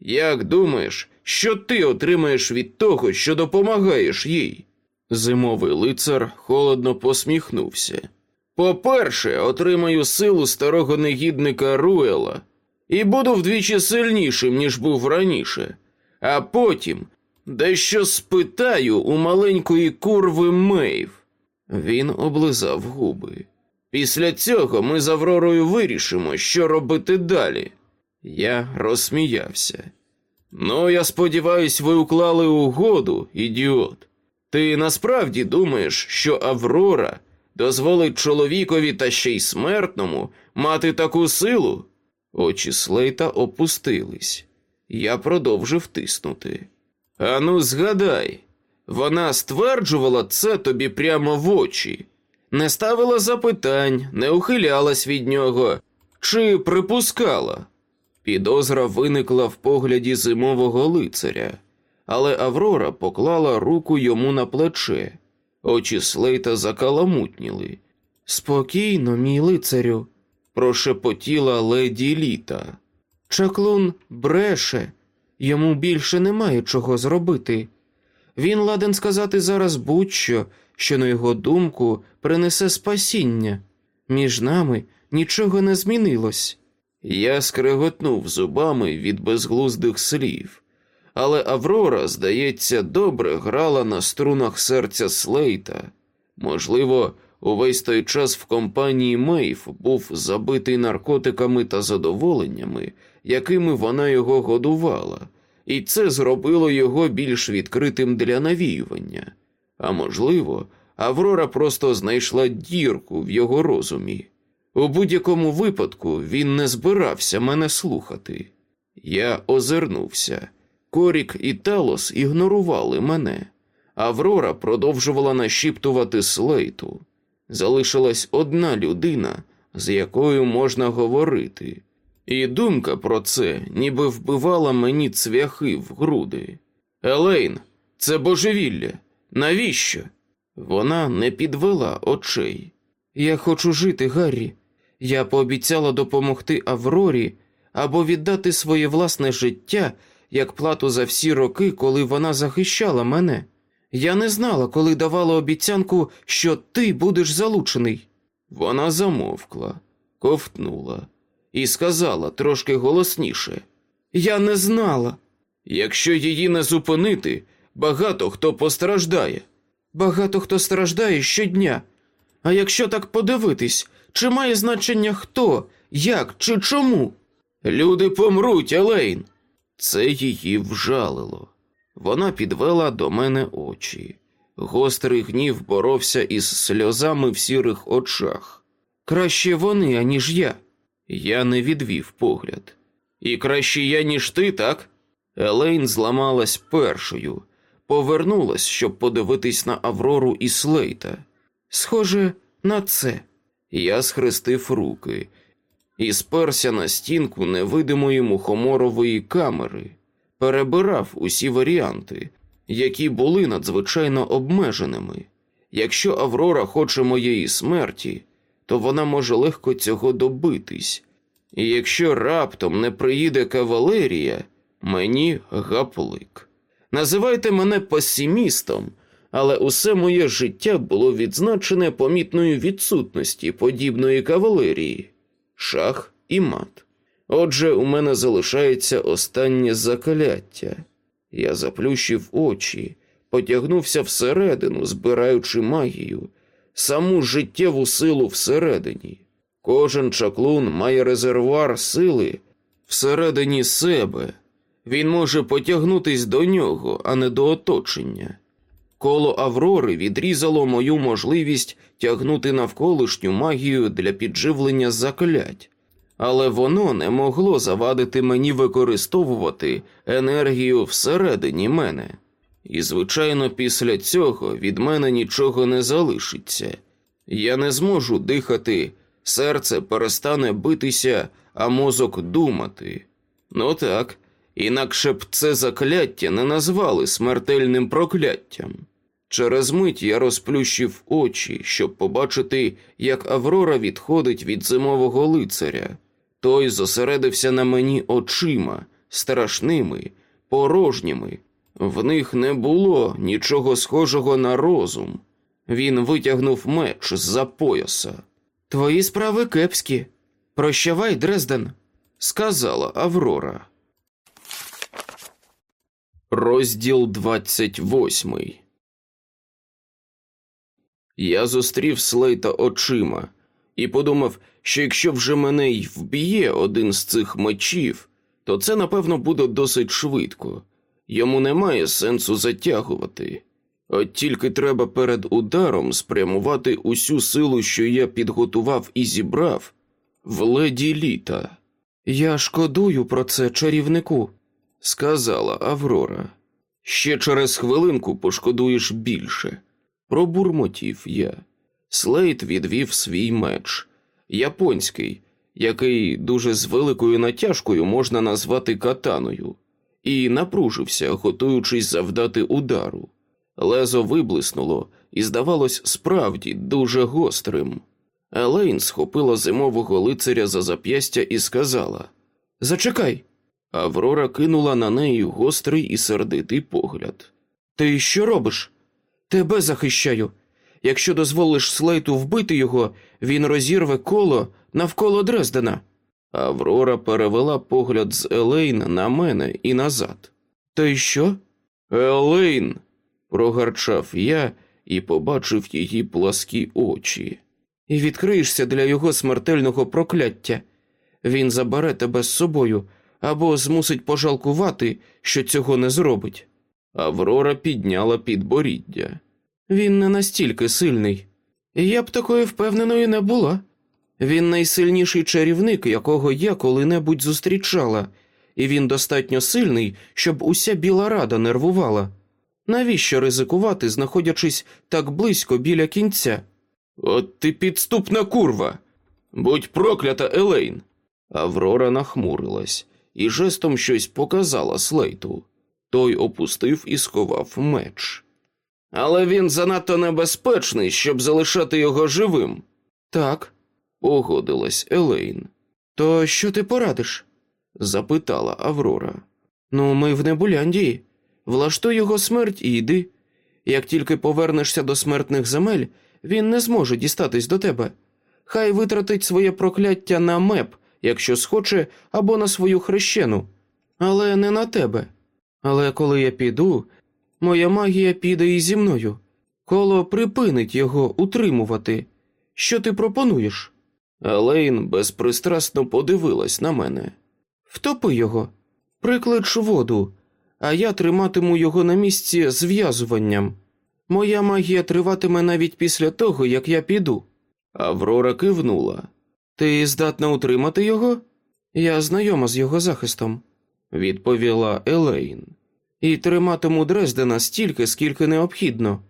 Як думаєш, що ти отримаєш від того, що допомагаєш їй? Зимовий лицар холодно посміхнувся. По-перше, отримаю силу старого негідника Руела і буду вдвічі сильнішим, ніж був раніше, а потім дещо спитаю у маленької курви Мейв. Він облизав губи. Після цього ми з Авророю вирішимо, що робити далі. Я розсміявся. Ну, я сподіваюсь, ви уклали угоду, ідіот. Ти насправді думаєш, що Аврора дозволить чоловікові та ще й смертному мати таку силу? Очі Слейта опустились. Я продовжив тиснути. Ану, згадай, вона стверджувала це тобі прямо в очі, не ставила запитань, не ухилялась від нього чи припускала. Підозра виникла в погляді зимового лицаря, але Аврора поклала руку йому на плече. Очі Слейта закаламутніли. Спокійно, мій лицарю, прошепотіла леді літа. Чаклун бреше, йому більше немає чого зробити. Він ладен сказати зараз будь-що, що, на його думку, принесе спасіння. Між нами нічого не змінилось. Я скреготнув зубами від безглуздих слів, але Аврора, здається, добре грала на струнах серця Слейта. Можливо, увесь той час в компанії Мейв був забитий наркотиками та задоволеннями, якими вона його годувала, і це зробило його більш відкритим для навіювання. А можливо, Аврора просто знайшла дірку в його розумі. У будь-якому випадку він не збирався мене слухати. Я озирнувся. Корік і Талос ігнорували мене. Аврора продовжувала нашіптувати слейту. Залишилась одна людина, з якою можна говорити, і думка про це ніби вбивала мені цвяхи в груди. Елейн, це божевілля. Навіщо? Вона не підвела очей. Я хочу жити, Гаррі. Я пообіцяла допомогти Аврорі або віддати своє власне життя як плату за всі роки, коли вона захищала мене. Я не знала, коли давала обіцянку, що ти будеш залучений. Вона замовкла, ковтнула і сказала трошки голосніше: Я не знала. Якщо її не зупинити, багато хто постраждає. Багато хто страждає щодня. А якщо так подивитись, чи має значення хто, як чи чому? Люди помруть, Елейн. Це її вжалило. Вона підвела до мене очі. Гострий гнів боровся із сльозами в сірих очах. Краще вони, аніж я. Я не відвів погляд. І краще я, ніж ти, так? Елейн зламалась першою, повернулась, щоб подивитись на Аврору і Слейта. Схоже на це. Я схрестив руки і сперся на стінку невидимої мухоморової камери, перебирав усі варіанти, які були надзвичайно обмеженими. Якщо Аврора хоче моєї смерті, то вона може легко цього добитись, і якщо раптом не приїде кавалерія, мені гаплик. Називайте мене песимістом, але усе моє життя було відзначене помітною відсутності подібної кавалерії, шах і мат. Отже, у мене залишається останнє закляття. Я заплющив очі, потягнувся всередину, збираючи магію, саму життєву силу всередині. Кожен чаклун має резервуар сили всередині себе. Він може потягнутись до нього, а не до оточення. Коло Аврори відрізало мою можливість тягнути навколишню магію для підживлення заклять, але воно не могло завадити мені використовувати енергію всередині мене. І, звичайно, після цього від мене нічого не залишиться. Я не зможу дихати, серце перестане битися, а мозок думати. Ну так, інакше б це закляття не назвали смертельним прокляттям. Через мить я розплющив очі, щоб побачити, як Аврора відходить від зимового лицаря. Той зосередився на мені очима, страшними, порожніми. В них не було нічого схожого на розум. Він витягнув меч з-за пояса. Твої справи кепські. Прощавай, Дрезден, сказала Аврора. Розділ двадцять восьмий. Я зустрів Слейта очима і подумав, що якщо вже мене й вб'є один з цих мечів, то це, напевно, буде досить швидко. Йому немає сенсу затягувати. От тільки треба перед ударом спрямувати усю силу, що я підготував і зібрав, в леді літа. Я шкодую про це чарівнику, сказала Аврора. Ще через хвилинку пошкодуєш більше. Пробурмотів я. Слейд відвів свій меч, японський, який дуже з великою натяжкою можна назвати катаною, і напружився, готуючись завдати удару. Лезо виблиснуло і, здавалось, справді дуже гострим. Елейн схопила зимового лицаря за зап'ястя і сказала Зачекай. Аврора кинула на неї гострий і сердитий погляд. Ти що робиш? Тебе захищаю. Якщо дозволиш Слейту вбити його, він розірве коло навколо Дрездена. Аврора перевела погляд з Елейн на мене і назад. Ти що? Елейн. прогарчав я і побачив її пласкі очі. І відкриєшся для його смертельного прокляття. Він забере тебе з собою або змусить пожалкувати, що цього не зробить. Аврора підняла підборіддя. Він не настільки сильний. Я б такої впевненою не була. Він найсильніший чарівник, якого я коли-небудь зустрічала, і він достатньо сильний, щоб уся біла рада нервувала. Навіщо ризикувати, знаходячись так близько біля кінця? От ти підступна курва. Будь проклята, Елейн. Аврора нахмурилась і жестом щось показала Слейту. Той опустив і сховав меч. Але він занадто небезпечний, щоб залишати його живим. Так, погодилась Елейн. То що ти порадиш? запитала Аврора. Ну, ми в Небуляндії. Влаштуй його смерть і йди. Як тільки повернешся до смертних земель, він не зможе дістатись до тебе. Хай витратить своє прокляття на меп, якщо схоче, або на свою хрещену, але не на тебе. Але коли я піду, моя магія піде і зі мною. Коло припинить його утримувати. Що ти пропонуєш? Елейн безпристрасно подивилась на мене. Втопи його, приклич воду, а я триматиму його на місці зв'язуванням. Моя магія триватиме навіть після того, як я піду. Аврора кивнула. Ти здатна утримати його? Я знайома з його захистом, відповіла Елейн, і триматиму Дрездена стільки, скільки необхідно.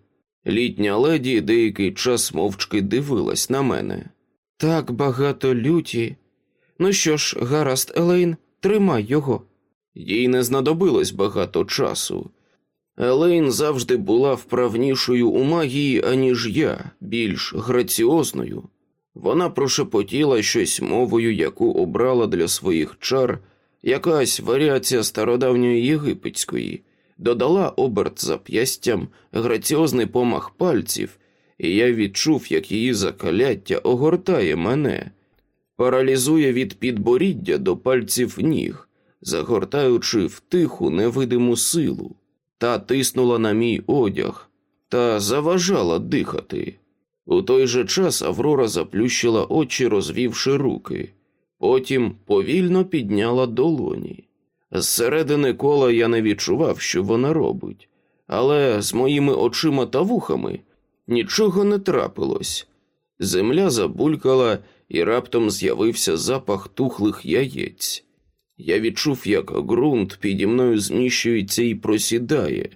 Літня леді деякий час мовчки дивилась на мене. Так багато люті. Ну що ж, гаразд, Елейн, тримай його. Їй не знадобилось багато часу. Елейн завжди була вправнішою у магії, аніж я, більш граціозною. Вона прошепотіла щось мовою, яку обрала для своїх чар, якась варіація стародавньої єгипетської, додала оберт зап'ястям, граціозний помах пальців, і я відчув, як її закаляття огортає мене, паралізує від підборіддя до пальців ніг, загортаючи в тиху невидиму силу, та тиснула на мій одяг та заважала дихати. У той же час Аврора заплющила очі, розвівши руки, потім повільно підняла долоні. Зсередини кола я не відчував, що вона робить, але з моїми очима та вухами нічого не трапилось. Земля забулькала і раптом з'явився запах тухлих яєць. Я відчув, як ґрунт піді мною зміщується і просідає,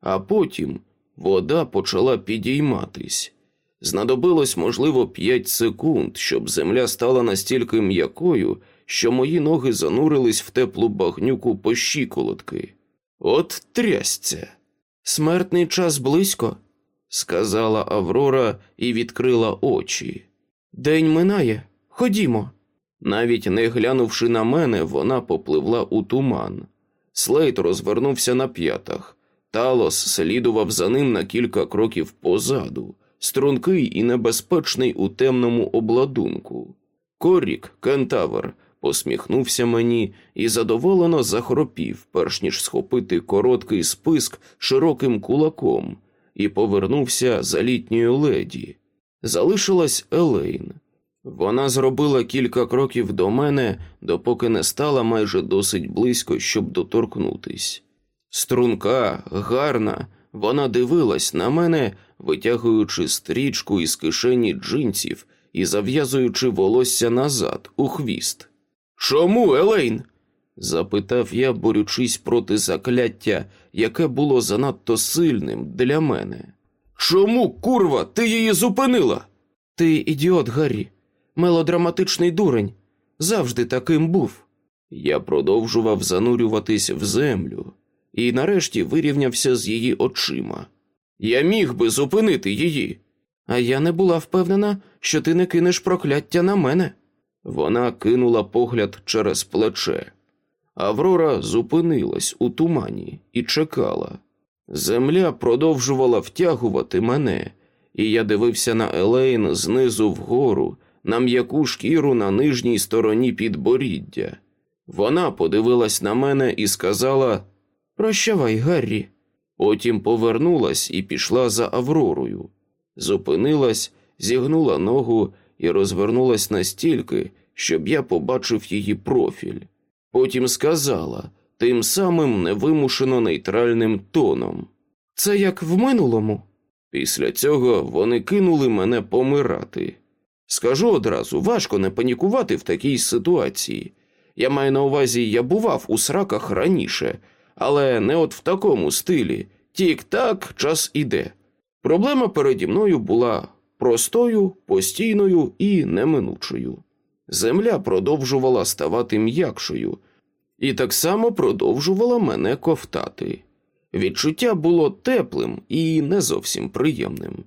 а потім вода почала підійматись. Знадобилось, можливо, п'ять секунд, щоб земля стала настільки м'якою, що мої ноги занурились в теплу багнюку по щиколотки. От трясця. Смертний час близько, сказала Аврора і відкрила очі. День минає, ходімо. Навіть не глянувши на мене, вона попливла у туман. Слейт розвернувся на п'ятах. Талос слідував за ним на кілька кроків позаду стрункий і небезпечний у темному обладунку. Корік, кентавр, посміхнувся мені і задоволено захропів, перш ніж схопити короткий списк широким кулаком, і повернувся за літньою леді. Залишилась Елейн. Вона зробила кілька кроків до мене, допоки не стала майже досить близько, щоб доторкнутись. Струнка, гарна, вона дивилась на мене, витягуючи стрічку із кишені джинсів і зав'язуючи волосся назад у хвіст. Чому, Елейн? запитав я, борючись проти закляття, яке було занадто сильним для мене. Чому, курва, ти її зупинила? Ти ідіот, Гаррі, мелодраматичний дурень. Завжди таким був. Я продовжував занурюватись в землю і нарешті вирівнявся з її очима. Я міг би зупинити її, а я не була впевнена, що ти не кинеш прокляття на мене. Вона кинула погляд через плече. Аврора зупинилась у тумані і чекала. Земля продовжувала втягувати мене, і я дивився на Елейн знизу вгору, на м'яку шкіру на нижній стороні підборіддя. Вона подивилась на мене і сказала Прощавай, Гаррі. Потім повернулась і пішла за Авророю, зупинилась, зігнула ногу і розвернулась настільки, щоб я побачив її профіль. Потім сказала тим самим невимушено нейтральним тоном. Це як в минулому. Після цього вони кинули мене помирати. Скажу одразу, важко не панікувати в такій ситуації. Я маю на увазі, я бував у сраках раніше, але не от в такому стилі. Тік-так, час іде. Проблема переді мною була простою, постійною і неминучою. Земля продовжувала ставати м'якшою, і так само продовжувала мене ковтати. Відчуття було теплим і не зовсім приємним.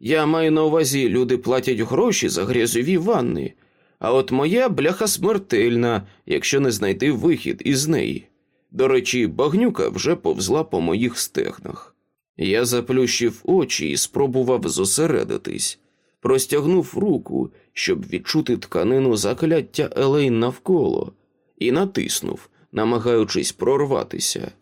Я маю на увазі, люди платять гроші за грязові ванни, а от моя бляха смертельна, якщо не знайти вихід із неї. До речі, багнюка вже повзла по моїх стегнах. Я заплющив очі і спробував зосередитись, простягнув руку, щоб відчути тканину закляття Елейн навколо, і натиснув, намагаючись прорватися.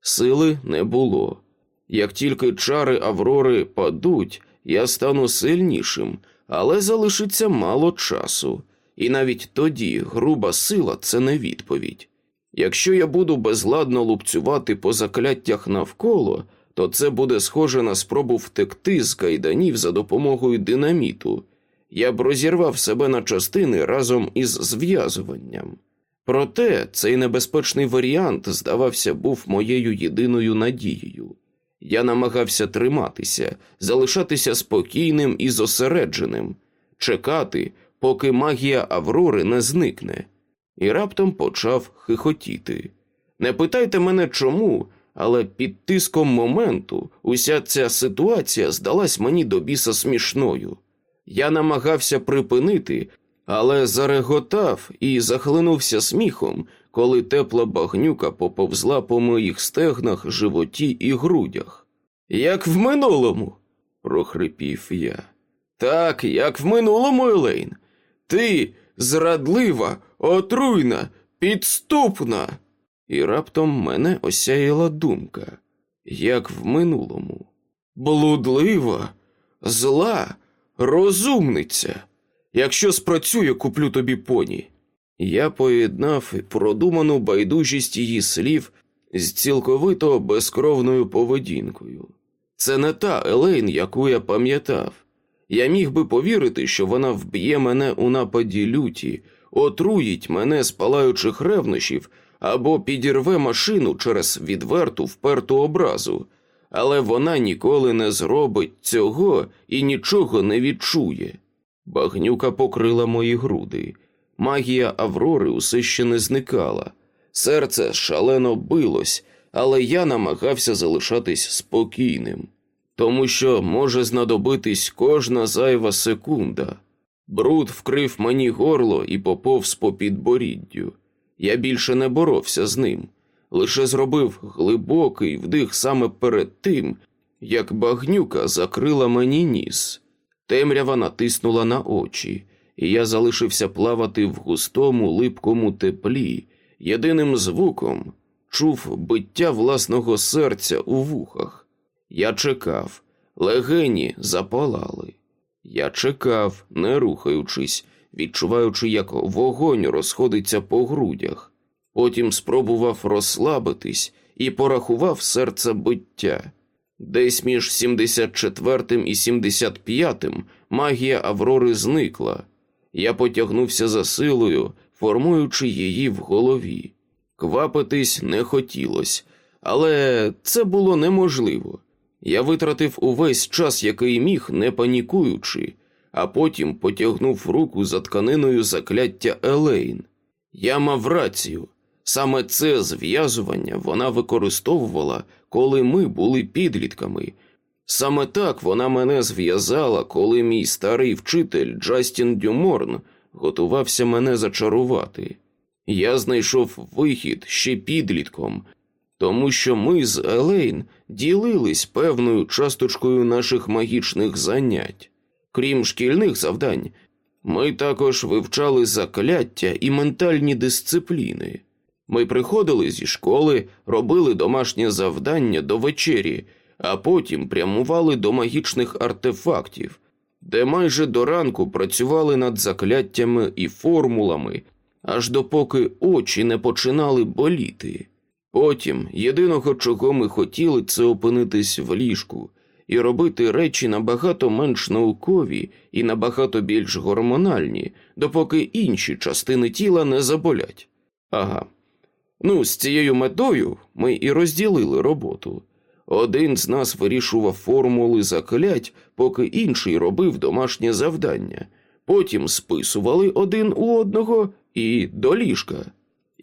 Сили не було. Як тільки чари Аврори падуть, я стану сильнішим, але залишиться мало часу, і навіть тоді груба сила це не відповідь. Якщо я буду безладно лупцювати по закляттях навколо, то це буде схоже на спробу втекти з кайданів за допомогою динаміту. Я б розірвав себе на частини разом із зв'язуванням. Проте цей небезпечний варіант, здавався, був моєю єдиною надією. Я намагався триматися, залишатися спокійним і зосередженим, чекати, поки магія Аврори не зникне, і раптом почав хихотіти. Не питайте мене чому, але під тиском моменту уся ця ситуація здалась мені до біса смішною. Я намагався припинити, але зареготав і захлинувся сміхом, коли тепла багнюка поповзла по моїх стегнах, животі і грудях. Як в минулому, прохрипів я. Так, як в минулому, Елейн. Ти зрадлива, отруйна, підступна. І раптом мене осяяла думка, як в минулому. Блудлива, зла, розумниця. Якщо спрацює, куплю тобі поні. Я поєднав продуману байдужість її слів з цілковито безкровною поведінкою. Це не та Елейн, яку я пам'ятав. Я міг би повірити, що вона вб'є мене у нападі люті, отруїть мене з палаючих ревнощів або підірве машину через відверту вперту образу, але вона ніколи не зробить цього і нічого не відчує. Багнюка покрила мої груди. Магія Аврори усе ще не зникала. Серце шалено билось, але я намагався залишатись спокійним, тому що може знадобитись кожна зайва секунда. Бруд вкрив мені горло і поповз по підборіддю. Я більше не боровся з ним, лише зробив глибокий вдих саме перед тим, як багнюка закрила мені ніс. Темрява натиснула на очі, і я залишився плавати в густому липкому теплі. Єдиним звуком чув биття власного серця у вухах. Я чекав, легені запалали. Я чекав, не рухаючись, відчуваючи, як вогонь розходиться по грудях. Потім спробував розслабитись і порахував серцебиття. Десь між 74 і 75 магія Аврори зникла. Я потягнувся за силою, формуючи її в голові. Квапитись не хотілося, але це було неможливо. Я витратив увесь час, який міг, не панікуючи, а потім потягнув руку за тканиною закляття Елейн. Я мав рацію. Саме це зв'язування вона використовувала, коли ми були підлітками. Саме так вона мене зв'язала, коли мій старий вчитель Джастін Дюморн готувався мене зачарувати. Я знайшов вихід ще підлітком, тому що ми з Елейн ділились певною часточкою наших магічних занять. Крім шкільних завдань, ми також вивчали закляття і ментальні дисципліни. Ми приходили зі школи, робили домашнє завдання до вечері, а потім прямували до магічних артефактів, де майже до ранку працювали над закляттями і формулами, аж допоки очі не починали боліти. Потім єдиного, чого ми хотіли, це опинитись в ліжку і робити речі набагато менш наукові і набагато більш гормональні, допоки інші частини тіла не заболять. Ага. Ну, з цією метою ми і розділили роботу. Один з нас вирішував формули заклять, поки інший робив домашнє завдання. Потім списували один у одного і до ліжка.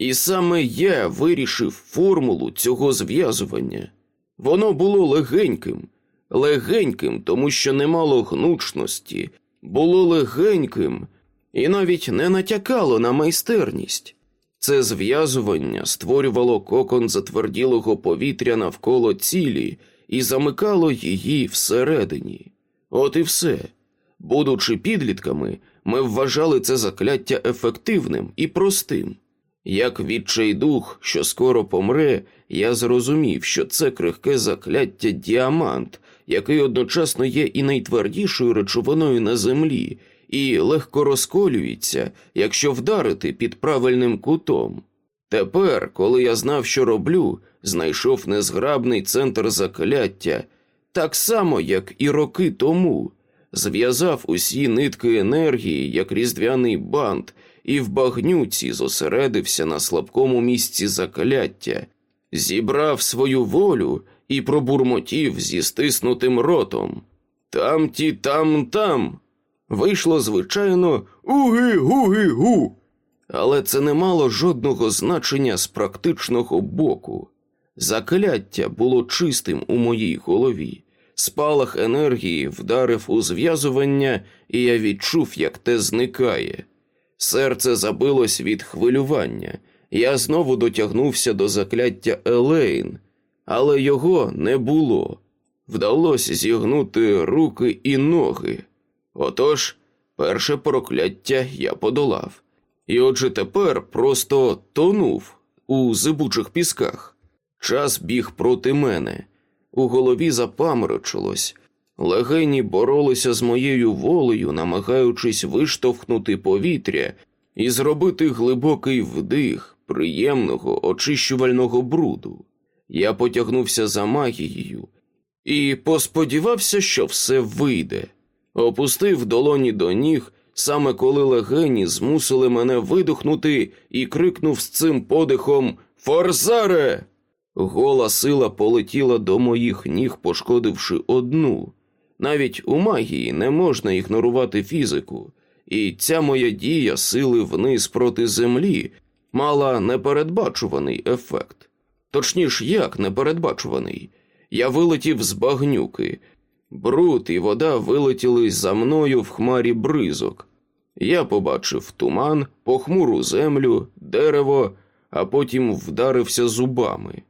І саме я вирішив формулу цього зв'язування. Воно було легеньким, легеньким, тому що не мало гнучності, було легеньким і навіть не натякало на майстерність. Це зв'язування створювало кокон затверділого повітря навколо цілі і замикало її всередині. От і все. Будучи підлітками, ми вважали це закляття ефективним і простим. Як відчайдух, що скоро помре, я зрозумів, що це крихке закляття діамант, який одночасно є і найтвердішою речовиною на землі, і легко розколюється, якщо вдарити під правильним кутом. Тепер, коли я знав, що роблю, знайшов незграбний центр закляття, так само, як і роки тому, зв'язав усі нитки енергії, як різдвяний бант, і в багнюці зосередився на слабкому місці закляття, зібрав свою волю і пробурмотів зі стиснутим ротом. Там ті там там. Вийшло, звичайно, уги-гуги-гу. Але це не мало жодного значення з практичного боку. Закляття було чистим у моїй голові. Спалах енергії вдарив у зв'язування, і я відчув, як те зникає. Серце забилось від хвилювання. Я знову дотягнувся до закляття Елейн, але його не було. Вдалося зігнути руки і ноги. Отож, перше прокляття я подолав, і отже тепер просто тонув у зибучих пісках. Час біг проти мене, у голові запаморочилось, легені боролися з моєю волею, намагаючись виштовхнути повітря і зробити глибокий вдих приємного очищувального бруду. Я потягнувся за магією і посподівався, що все вийде. Опустив долоні до ніг, саме коли легені змусили мене видихнути і крикнув з цим подихом Форзаре! Гола сила полетіла до моїх ніг, пошкодивши одну. Навіть у магії не можна ігнорувати фізику, і ця моя дія сили вниз проти землі мала непередбачуваний ефект. Точніше, як непередбачуваний. Я вилетів з багнюки, бруд і вода вилетіли за мною в хмарі бризок. Я побачив туман, похмуру землю, дерево, а потім вдарився зубами.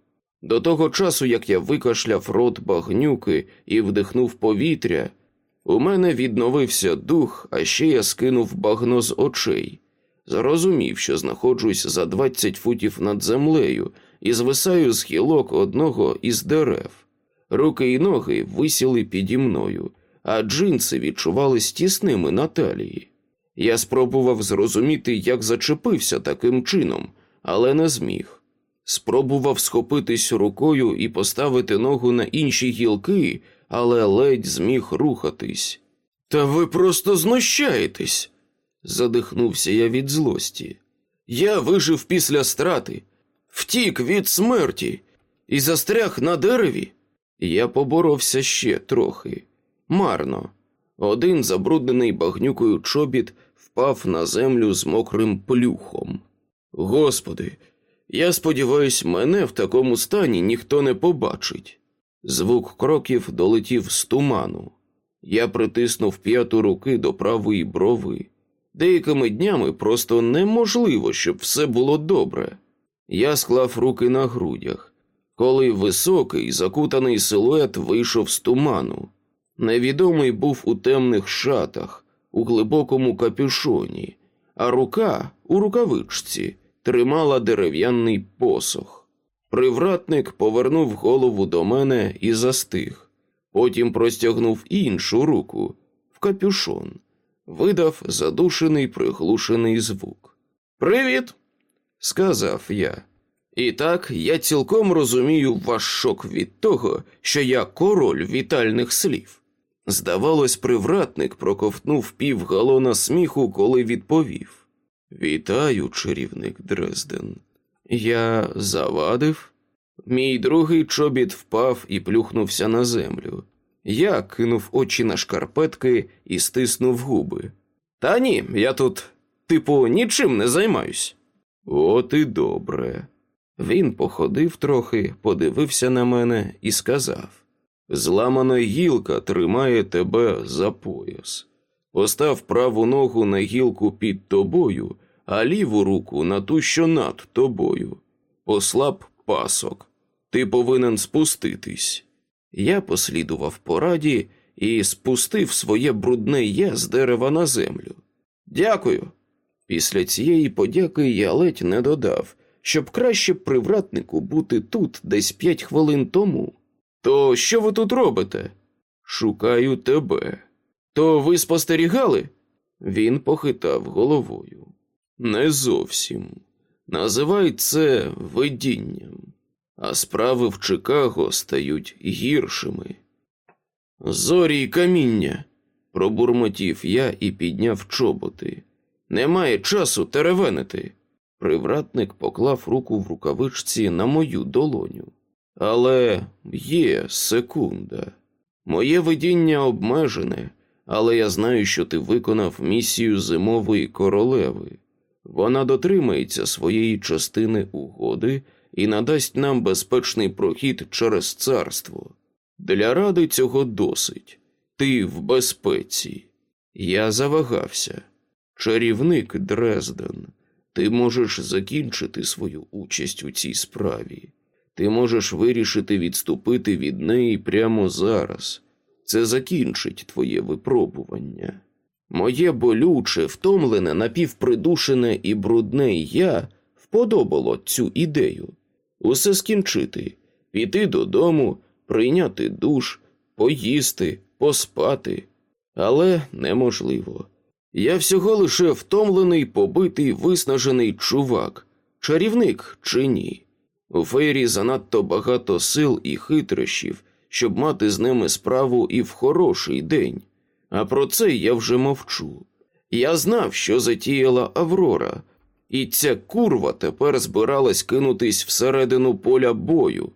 До того часу, як я викашляв рот багнюки і вдихнув повітря, у мене відновився дух, а ще я скинув багно з очей. Зрозумів, що знаходжусь за 20 футів над землею і звисаю з хілок одного із дерев. Руки й ноги висіли піді мною, а джинси відчувались тісними на талії. Я спробував зрозуміти, як зачепився таким чином, але не зміг. Спробував схопитись рукою і поставити ногу на інші гілки, але ледь зміг рухатись. Та ви просто знущаєтесь, задихнувся я від злості. Я вижив після страти, втік від смерті і застряг на дереві. Я поборовся ще трохи. Марно. Один забруднений багнюкою чобіт впав на землю з мокрим плюхом. Господи, я сподіваюсь, мене в такому стані ніхто не побачить. Звук кроків долетів з туману. Я притиснув п'яту руки до правої брови. Деякими днями просто неможливо, щоб все було добре. Я склав руки на грудях, коли високий, закутаний силует вийшов з туману. Невідомий був у темних шатах, у глибокому капюшоні, а рука у рукавичці тримала дерев'яний посох. Привратник повернув голову до мене і застиг. Потім простягнув іншу руку в капюшон, видав задушений приглушений звук. Привіт, сказав я. І так я цілком розумію ваш шок від того, що я король вітальних слів. Здавалось, привратник проковтнув півгалона сміху, коли відповів Вітаю, чарівник Дрезден. Я завадив. Мій другий чобіт впав і плюхнувся на землю. Я кинув очі на шкарпетки і стиснув губи. Та ні, я тут, типу, нічим не займаюсь. От і добре. Він походив трохи, подивився на мене і сказав: Зламана гілка тримає тебе за пояс. Постав праву ногу на гілку під тобою, а ліву руку на ту, що над тобою. Послаб пасок. Ти повинен спуститись. Я послідував пораді і спустив своє брудне я з дерева на землю. Дякую. Після цієї подяки я ледь не додав, щоб краще привратнику бути тут десь п'ять хвилин тому. То що ви тут робите? Шукаю тебе. То ви спостерігали? Він похитав головою. Не зовсім. Називай це видінням, а справи в Чикаго стають гіршими. Зорі й каміння, пробурмотів я і підняв чоботи. Немає часу теревенити. Привратник поклав руку в рукавичці на мою долоню. Але є секунда. Моє видіння обмежене, але я знаю, що ти виконав місію зимової королеви. Вона дотримається своєї частини угоди і надасть нам безпечний прохід через царство. Для ради цього досить. Ти в безпеці. Я завагався. Чарівник Дрезден, ти можеш закінчити свою участь у цій справі. Ти можеш вирішити відступити від неї прямо зараз. Це закінчить твоє випробування. Моє болюче, втомлене, напівпридушене і брудне я вподобало цю ідею усе скінчити, піти додому, прийняти душ, поїсти, поспати. Але неможливо. Я всього лише втомлений, побитий, виснажений чувак, чарівник чи ні. У фейрі занадто багато сил і хитрощів, щоб мати з ними справу і в хороший день. А про це я вже мовчу. Я знав, що затіяла Аврора, і ця курва тепер збиралась кинутись всередину поля бою,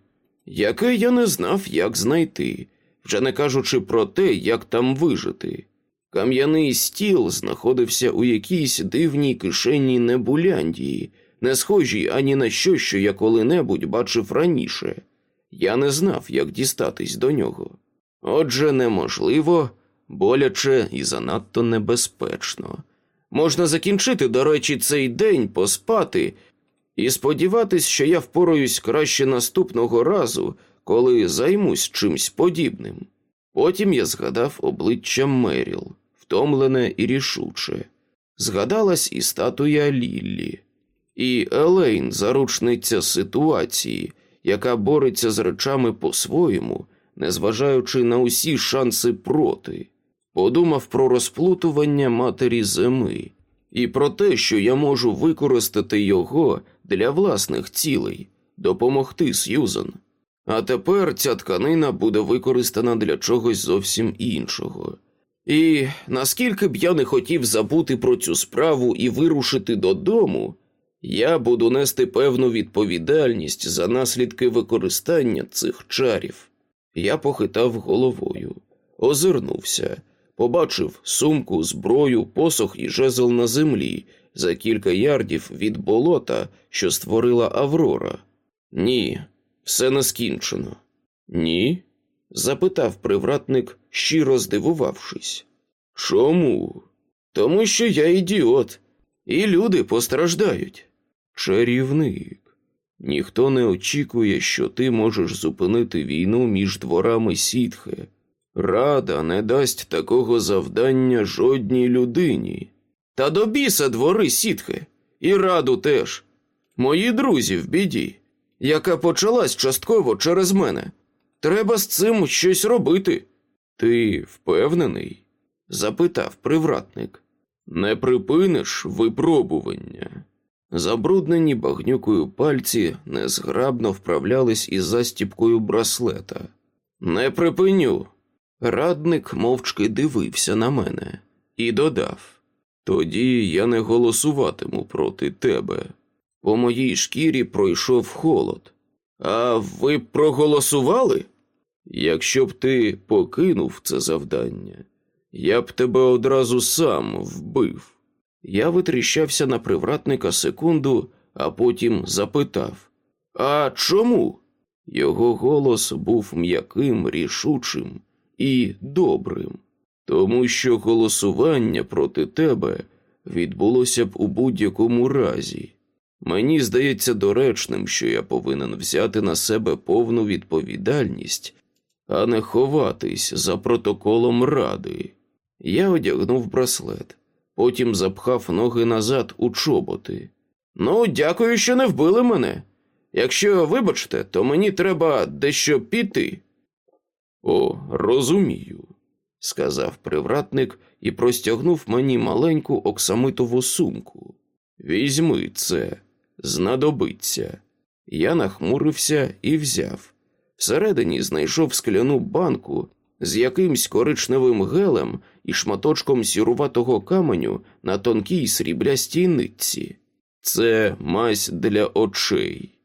яке я не знав, як знайти, вже не кажучи про те, як там вижити. Кам'яний стіл знаходився у якійсь дивній кишені Небуляндії, не схожій ані на що, що я коли-небудь бачив раніше. Я не знав, як дістатись до нього. Отже, неможливо, боляче і занадто небезпечно. Можна закінчити, до речі, цей день поспати і сподіватись, що я впораюсь краще наступного разу, коли займусь чимсь подібним. Потім я згадав обличчя Меріл, втомлене і рішуче. Згадалась і статуя Ліллі, і Елейн, заручниця ситуації, яка бореться з речами по-своєму, незважаючи на усі шанси проти. Подумав про розплутування матері зими, і про те, що я можу використати його для власних цілей, допомогти Сьюзан. А тепер ця тканина буде використана для чогось зовсім іншого. І наскільки б я не хотів забути про цю справу і вирушити додому, я буду нести певну відповідальність за наслідки використання цих чарів. Я похитав головою, озирнувся, побачив сумку, зброю, посох і жезл на землі за кілька ярдів від болота, що створила Аврора. Ні, все не скінчено. Ні? запитав привратник, щиро здивувавшись. Чому? Тому що я ідіот, і люди постраждають. Чарівник. Ніхто не очікує, що ти можеш зупинити війну між дворами сітхи. Рада не дасть такого завдання жодній людині. Та до біса двори сітхи, і раду теж. Мої друзі в біді, яка почалась частково через мене. Треба з цим щось робити. Ти впевнений? запитав привратник. Не припиниш випробування. Забруднені багнюкою пальці незграбно вправлялись із застіпкою браслета. Не припиню. Радник мовчки дивився на мене і додав: Тоді я не голосуватиму проти тебе. По моїй шкірі пройшов холод. А ви проголосували? Якщо б ти покинув це завдання, я б тебе одразу сам вбив. Я витріщався на привратника секунду, а потім запитав: А чому? Його голос був м'яким, рішучим і добрим, тому що голосування проти тебе відбулося б у будь-якому разі. Мені здається доречним, що я повинен взяти на себе повну відповідальність, а не ховатись за протоколом ради. Я одягнув браслет, потім запхав ноги назад у чоботи. Ну, дякую, що не вбили мене. Якщо вибачте, то мені треба дещо піти. О, розумію, сказав привратник і простягнув мені маленьку оксамитову сумку. Візьми це, знадобиться. Я нахмурився і взяв. Всередині знайшов скляну банку з якимсь коричневим гелем і шматочком сіруватого каменю на тонкій сріблястій нитці. Це мазь для очей.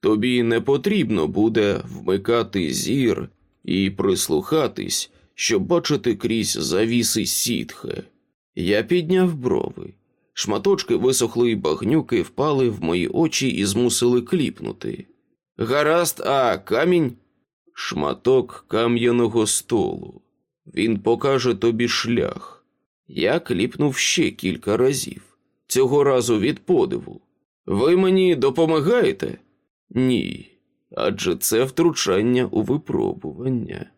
Тобі не потрібно буде вмикати зір і прислухатись, щоб бачити крізь завіси сітхи. Я підняв брови. Шматочки висохлої багнюки впали в мої очі і змусили кліпнути. Гаразд, а камінь? Шматок кам'яного столу. Він покаже тобі шлях. Я кліпнув ще кілька разів, цього разу від подиву. Ви мені допомагаєте? Ні, адже це втручання у випробування.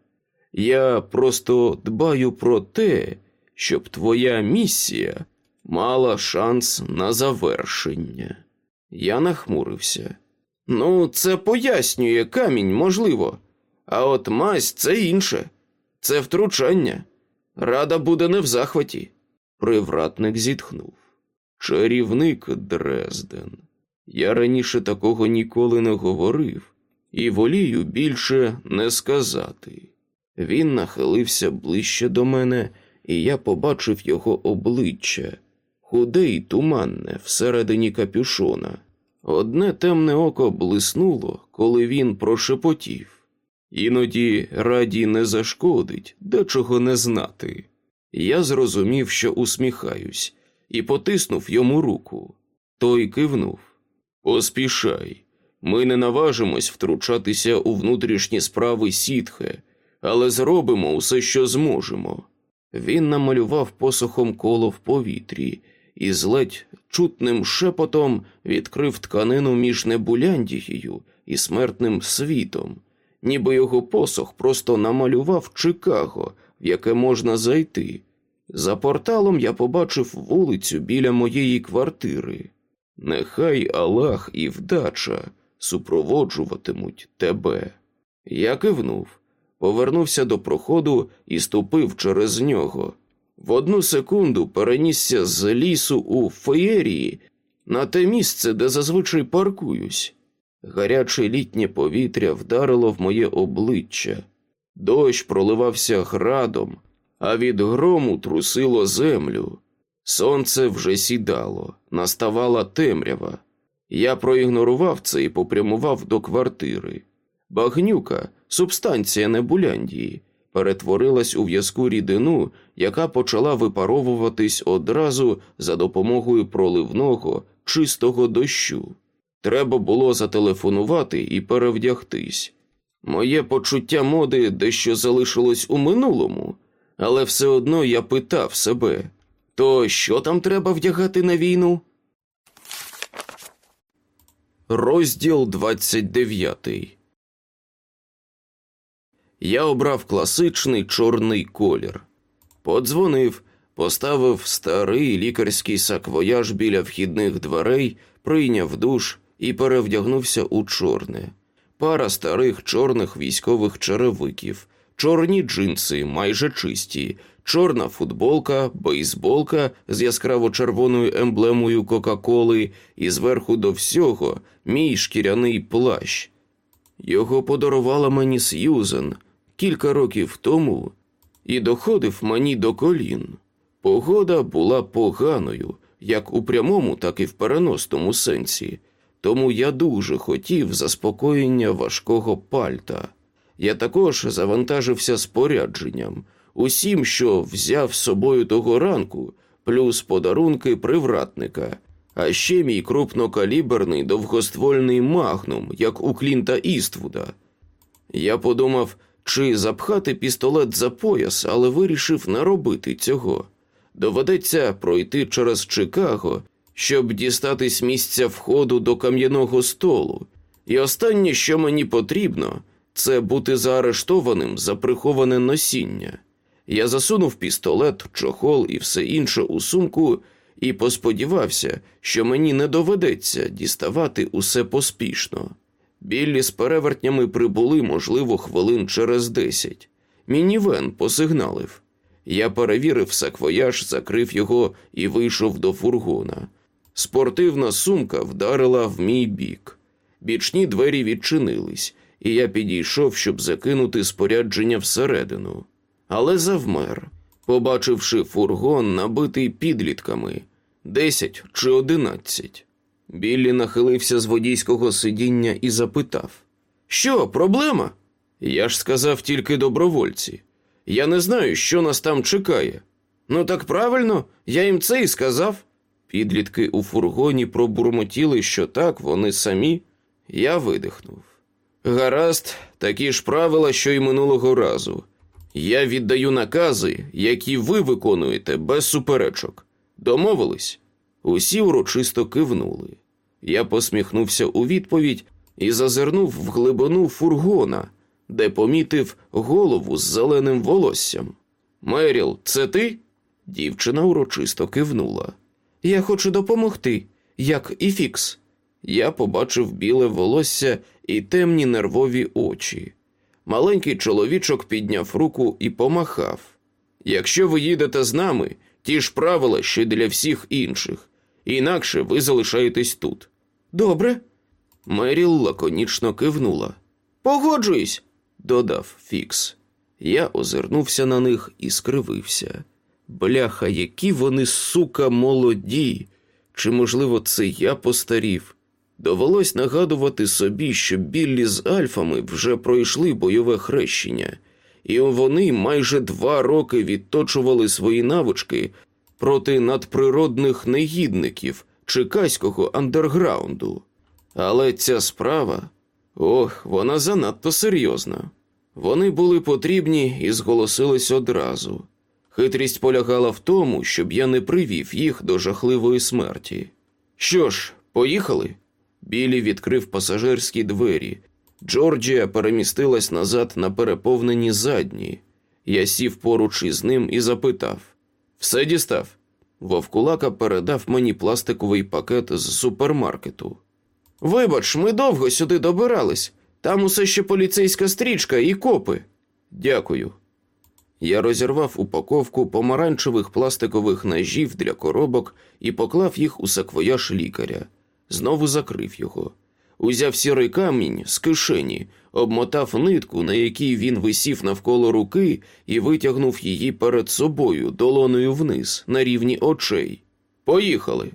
Я просто дбаю про те, щоб твоя місія мала шанс на завершення. Я нахмурився. Ну, це пояснює камінь, можливо, а от мазь це інше, це втручання. Рада буде не в захваті. Привратник зітхнув. Чарівник Дрезден. Я раніше такого ніколи не говорив і волію більше не сказати. Він нахилився ближче до мене, і я побачив його обличчя, худе й туманне всередині капюшона. Одне темне око блиснуло, коли він прошепотів. Іноді раді не зашкодить, дечого не знати. Я зрозумів, що усміхаюсь, і потиснув йому руку. Той кивнув. Поспішай, ми не наважимось втручатися у внутрішні справи сітхе, але зробимо усе, що зможемо. Він намалював посохом коло в повітрі і з ледь чутним шепотом відкрив тканину між Небуляндією і смертним світом, ніби його посох просто намалював Чикаго, в яке можна зайти. За порталом я побачив вулицю біля моєї квартири. Нехай Аллах і вдача супроводжуватимуть тебе. Я кивнув, повернувся до проходу і ступив через нього. В одну секунду перенісся з лісу у феєрії на те місце, де зазвичай паркуюсь. Гаряче літнє повітря вдарило в моє обличчя, дощ проливався градом, а від грому трусило землю. Сонце вже сідало, наставала темрява. Я проігнорував це і попрямував до квартири. Багнюка, субстанція Небуляндії, перетворилась у в'язку рідину, яка почала випаровуватись одразу за допомогою проливного чистого дощу. Треба було зателефонувати і перевдягтись. Моє почуття моди дещо залишилось у минулому, але все одно я питав себе то що там треба вдягати на війну? Розділ 29 Я обрав класичний чорний колір. Подзвонив, поставив старий лікарський саквояж біля вхідних дверей, прийняв душ і перевдягнувся у чорне. Пара старих чорних військових черевиків, чорні джинси, майже чисті, чорна футболка, бейсболка з яскраво червоною емблемою Кока-Коли і зверху до всього мій шкіряний плащ. Його подарувала мені Сьюзен кілька років тому і доходив мені до колін. Погода була поганою, як у прямому, так і в переносному сенсі, тому я дуже хотів заспокоєння важкого пальта. Я також завантажився спорядженням, усім, що взяв з собою того ранку, плюс подарунки привратника, а ще мій крупнокаліберний довгоствольний магнум, як у Клінта Іствуда. Я подумав, чи запхати пістолет за пояс, але вирішив не робити цього. Доведеться пройти через Чикаго, щоб дістатись місця входу до кам'яного столу. І останнє, що мені потрібно, це бути заарештованим за приховане носіння. Я засунув пістолет, чохол і все інше у сумку і посподівався, що мені не доведеться діставати усе поспішно. Біллі з перевертнями прибули, можливо, хвилин через десять. Мінівен посигналив. Я перевірив саквояж, закрив його і вийшов до фургона. Спортивна сумка вдарила в мій бік. Бічні двері відчинились, і я підійшов, щоб закинути спорядження всередину але завмер, побачивши фургон, набитий підлітками десять чи одинадцять. Біллі нахилився з водійського сидіння і запитав: Що, проблема? Я ж сказав тільки добровольці. Я не знаю, що нас там чекає. Ну так правильно, я їм це і сказав. Підлітки у фургоні пробурмотіли, що так, вони самі. Я видихнув. Гаразд, такі ж правила, що й минулого разу. Я віддаю накази, які ви виконуєте без суперечок. Домовились? Усі урочисто кивнули. Я посміхнувся у відповідь і зазирнув в глибину фургона, де помітив голову з зеленим волоссям. Меріл, це ти? Дівчина урочисто кивнула. Я хочу допомогти, як і фікс. Я побачив біле волосся і темні нервові очі. Маленький чоловічок підняв руку і помахав. Якщо ви їдете з нами, ті ж правила, й для всіх інших, інакше ви залишаєтесь тут. Добре. Меріл лаконічно кивнула. Погоджуюсь, додав Фікс. Я озирнувся на них і скривився. Бляха, які вони, сука, молоді. Чи, можливо, це я постарів? Довелось нагадувати собі, що біллі з альфами вже пройшли бойове хрещення, і вони майже два роки відточували свої навички проти надприродних негідників чекаського андерграунду. Але ця справа ох, вона занадто серйозна. Вони були потрібні і зголосились одразу. Хитрість полягала в тому, щоб я не привів їх до жахливої смерті. Що ж, поїхали? Білі відкрив пасажирські двері. Джорджія перемістилась назад на переповнені задні. Я сів поруч із ним і запитав: Все дістав? Вовкулака передав мені пластиковий пакет з супермаркету. Вибач, ми довго сюди добирались. Там усе ще поліцейська стрічка і копи. Дякую. Я розірвав упаковку помаранчевих пластикових ножів для коробок і поклав їх у саквояж лікаря. Знову закрив його. Узяв сірий камінь з кишені, обмотав нитку, на якій він висів навколо руки, і витягнув її перед собою долоною вниз, на рівні очей. Поїхали.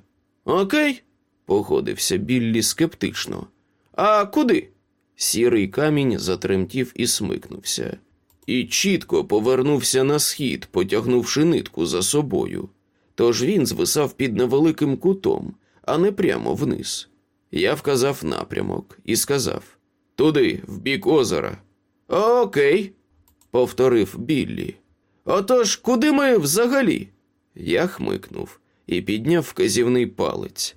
Окей, погодився Біллі скептично. А куди? Сірий камінь затремтів і смикнувся, і чітко повернувся на схід, потягнувши нитку за собою. Тож він звисав під невеликим кутом, а не прямо вниз. Я вказав напрямок і сказав Туди, в бік озера. Окей, повторив Біллі. Отож, куди ми взагалі? Я хмикнув і підняв вказівний палець.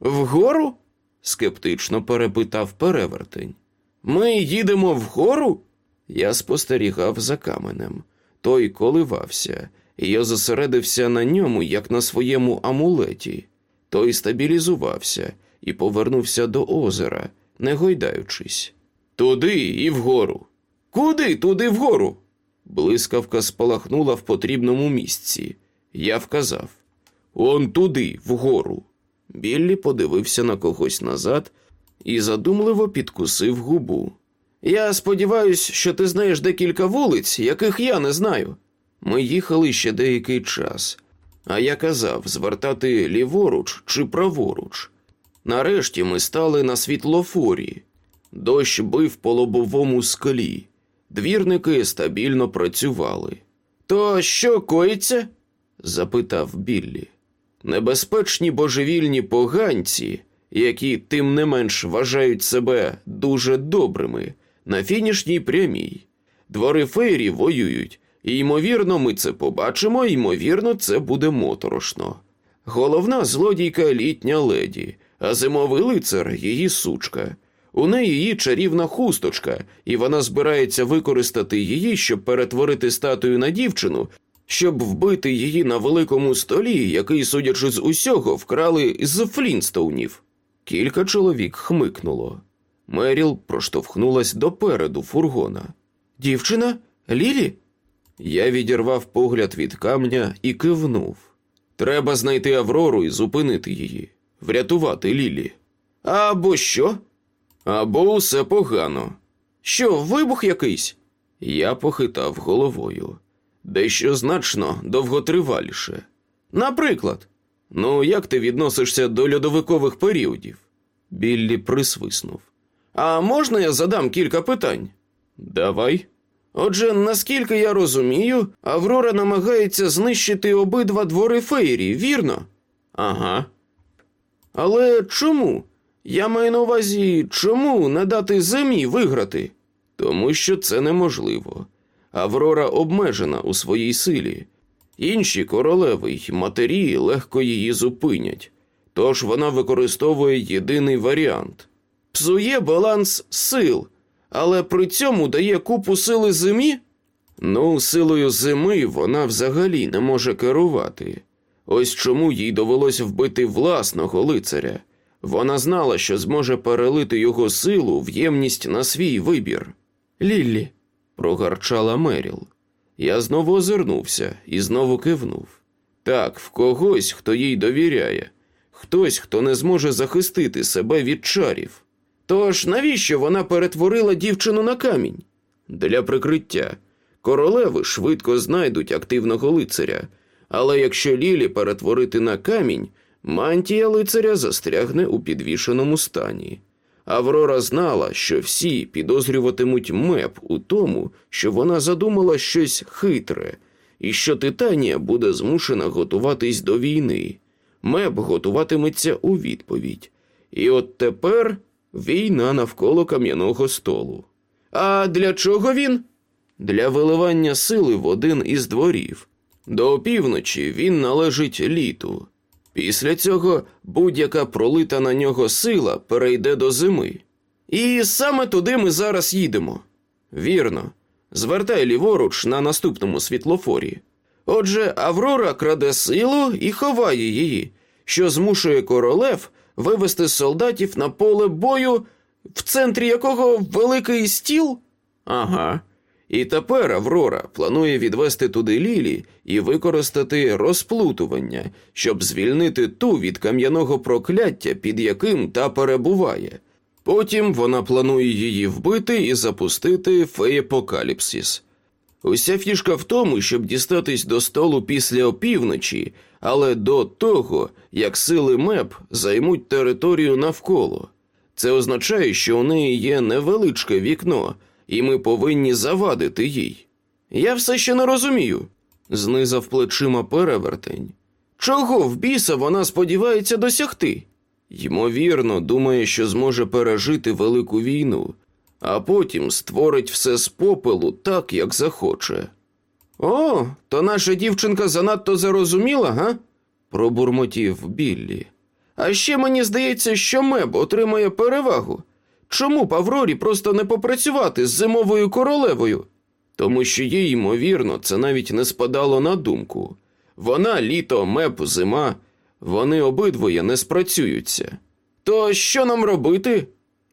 Вгору? скептично перепитав перевертень. Ми їдемо вгору? Я спостерігав за каменем. Той коливався, і я зосередився на ньому, як на своєму амулеті. Той стабілізувався і повернувся до озера, не гойдаючись. Туди і вгору. Куди туди вгору? Блискавка спалахнула в потрібному місці. Я вказав Он туди, вгору. Біллі подивився на когось назад і задумливо підкусив губу. Я сподіваюся, що ти знаєш декілька вулиць, яких я не знаю. Ми їхали ще деякий час, а я казав звертати ліворуч чи праворуч. Нарешті ми стали на світлофорі. Дощ бив по лобовому скалі. Двірники стабільно працювали. То що коїться? запитав Біллі. Небезпечні божевільні поганці, які тим не менш вважають себе дуже добрими, на фінішній прямій. Двори фейрі воюють, ймовірно, ми це побачимо, ймовірно, це буде моторошно. Головна злодійка літня леді, а зимовий лицар її сучка. У неї її чарівна хусточка, і вона збирається використати її, щоб перетворити статую на дівчину, щоб вбити її на великому столі, який, судячи з усього, вкрали з Флінстоунів. Кілька чоловік хмикнуло. Меріл проштовхнулась допереду фургона. Дівчина? Лілі? Я відірвав погляд від камня і кивнув. Треба знайти Аврору і зупинити її, врятувати Лілі. Або що? Або усе погано. Що, вибух якийсь? Я похитав головою. Дещо значно довготриваліше. Наприклад, ну як ти відносишся до льодовикових періодів? Біллі присвиснув. А можна я задам кілька питань? Давай. Отже, наскільки я розумію, Аврора намагається знищити обидва двори фейрі, вірно? Ага. Але чому? Я маю на увазі, чому не дати зимі виграти? Тому що це неможливо. Аврора обмежена у своїй силі. Інші королеви й матері легко її зупинять, тож вона використовує єдиний варіант псує баланс сил, але при цьому дає купу сили зимі. Ну, силою зими вона взагалі не може керувати. Ось чому їй довелося вбити власного лицаря. Вона знала, що зможе перелити його силу в ємність на свій вибір. Ліллі, прогарчала Меріл. Я знову озирнувся і знову кивнув. Так, в когось, хто їй довіряє, хтось, хто не зможе захистити себе від чарів. Тож навіщо вона перетворила дівчину на камінь? Для прикриття. Королеви швидко знайдуть активного лицаря, але якщо Лілі перетворити на камінь, мантія лицаря застрягне у підвішеному стані. Аврора знала, що всі підозрюватимуть меп у тому, що вона задумала щось хитре, і що Титанія буде змушена готуватись до війни. Меп готуватиметься у відповідь. І от тепер війна навколо кам'яного столу. А для чого він? Для виливання сили в один із дворів. До опівночі він належить літу. Після цього будь-яка пролита на нього сила перейде до зими. І саме туди ми зараз їдемо. Вірно, звертай ліворуч на наступному світлофорі. Отже, Аврора краде силу і ховає її, що змушує королев вивести солдатів на поле бою, в центрі якого великий стіл? Ага. І тепер Аврора планує відвести туди Лілі і використати розплутування, щоб звільнити ту від кам'яного прокляття, під яким та перебуває. Потім вона планує її вбити і запустити феєпокаліпсис. Уся фішка в тому, щоб дістатись до столу після опівночі, але до того, як сили МЕП займуть територію навколо. Це означає, що у неї є невеличке вікно, і ми повинні завадити їй. Я все ще не розумію, знизав плечима перевертень. Чого в біса вона сподівається досягти? Ймовірно, думає, що зможе пережити велику війну, а потім створить все з попелу так, як захоче. О, то наша дівчинка занадто зарозуміла, га? пробурмотів Біллі. А ще мені здається, що меб отримає перевагу. Чому б Аврорі просто не попрацювати з зимовою королевою? Тому що їй, ймовірно, це навіть не спадало на думку. Вона літо, меб, зима, вони обидвоє не спрацюються. То що нам робити?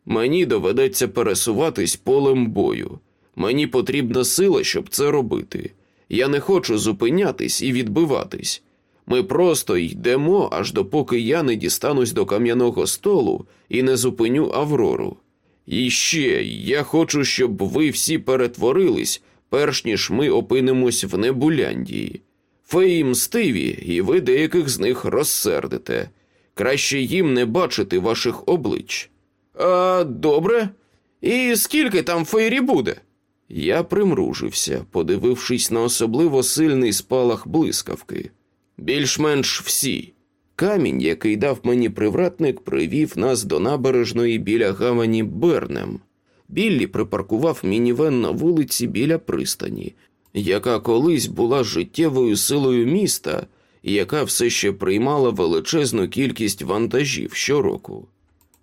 Мені доведеться пересуватись полем бою. Мені потрібна сила, щоб це робити. Я не хочу зупинятись і відбиватись. Ми просто йдемо, аж допоки я не дістанусь до кам'яного столу і не зупиню Аврору. І ще я хочу, щоб ви всі перетворились, перш ніж ми опинимось в Небуляндії. Феї мстиві, і ви деяких з них розсердите. Краще їм не бачити ваших облич. А добре. І скільки там фейрі буде? Я примружився, подивившись на особливо сильний спалах блискавки. Більш-менш всі. Камінь, який дав мені привратник, привів нас до набережної біля гавані Бернем. Біллі припаркував мінівен на вулиці біля пристані, яка колись була життєвою силою міста і яка все ще приймала величезну кількість вантажів щороку.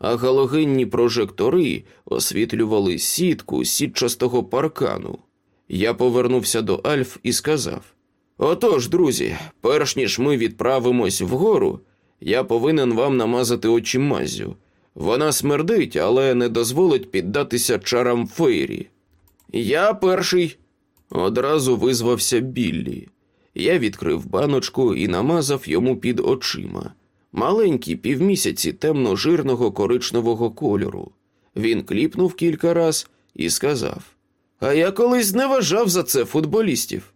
А галогенні прожектори освітлювали сітку сітчастого паркану. Я повернувся до Альф і сказав: Отож, друзі, перш ніж ми відправимось вгору, я повинен вам намазати очі мазю. Вона смердить, але не дозволить піддатися чарам фейрі. Я перший. Одразу визвався Біллі. Я відкрив баночку і намазав йому під очима. Маленькі півмісяці темно-жирного коричневого кольору. Він кліпнув кілька раз і сказав: А я колись не вважав за це футболістів.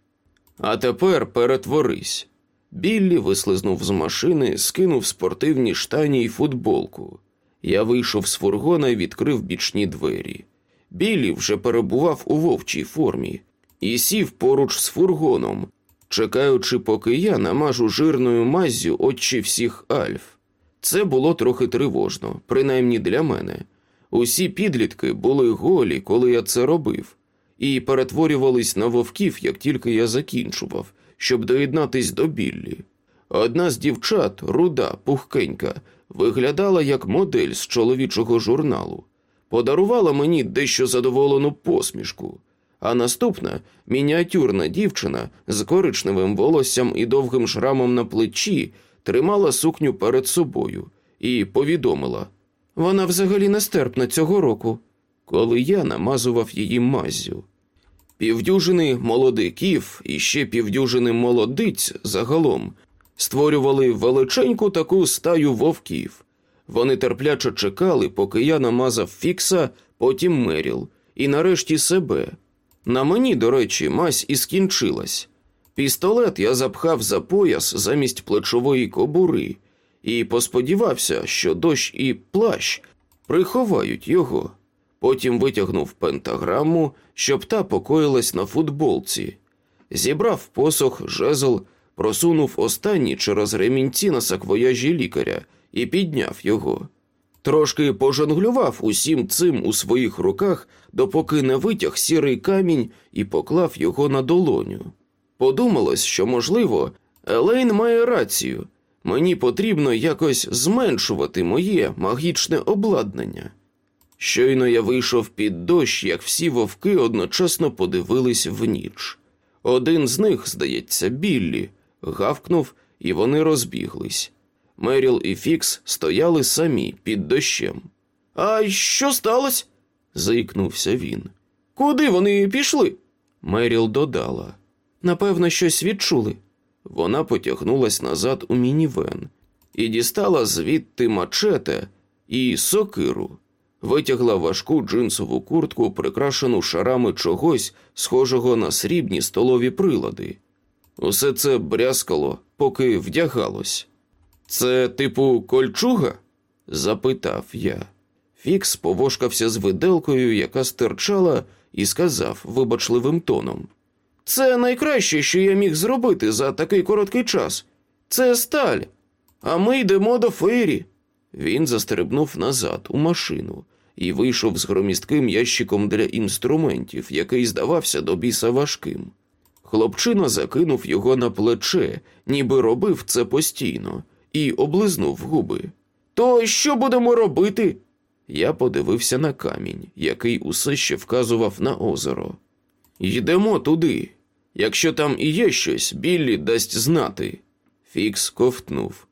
А тепер перетворись. Біллі вислизнув з машини, скинув спортивні штані й футболку. Я вийшов з фургона і відкрив бічні двері. Біллі вже перебував у вовчій формі і сів поруч з фургоном, чекаючи, поки я намажу жирною маззю очі всіх альф. Це було трохи тривожно, принаймні для мене. Усі підлітки були голі, коли я це робив, і перетворювались на вовків, як тільки я закінчував, щоб доєднатись до Біллі. Одна з дівчат, руда, пухкенька, виглядала як модель з чоловічого журналу, подарувала мені дещо задоволену посмішку. А наступна мініатюрна дівчина з коричневим волоссям і довгим шрамом на плечі тримала сукню перед собою і повідомила вона взагалі нестерпна цього року, коли я намазував її маззю. Півдюжини молодиків і ще півдюжини молодиць загалом створювали величеньку таку стаю вовків. Вони терпляче чекали, поки я намазав фікса, потім меріл, і нарешті себе. На мені, до речі, мазь і скінчилась. Пістолет я запхав за пояс замість плечової кобури і посподівався, що дощ і плащ приховають його. Потім витягнув пентаграму, щоб та покоїлась на футболці, зібрав посох, жезл, просунув останній через ремінці на саквояжі лікаря і підняв його. Трошки пожонглював усім цим у своїх руках, допоки не витяг сірий камінь і поклав його на долоню. Подумалось, що, можливо, Елейн має рацію. Мені потрібно якось зменшувати моє магічне обладнання. Щойно я вийшов під дощ, як всі вовки одночасно подивились в ніч. Один з них, здається, Біллі, гавкнув, і вони розбіглись. Меріл і Фікс стояли самі під дощем. А що сталося? заікнувся він. Куди вони пішли? Меріл додала. Напевно, щось відчули. Вона потягнулась назад у мінівен і дістала звідти мачете і сокиру, витягла важку джинсову куртку, прикрашену шарами чогось, схожого на срібні столові прилади. Усе це брязкало, поки вдягалось. Це, типу, кольчуга? запитав я. Фікс повошкався з виделкою, яка стирчала, і сказав вибачливим тоном: Це найкраще, що я міг зробити за такий короткий час. Це сталь. А ми йдемо до фейрі. Він застрибнув назад у машину і вийшов з громістким ящиком для інструментів, який здавався до біса важким. Хлопчина закинув його на плече, ніби робив це постійно, і облизнув губи. То що будемо робити? Я подивився на камінь, який усе ще вказував на озеро. Йдемо туди. Якщо там і є щось, Біллі дасть знати. Фікс ковтнув.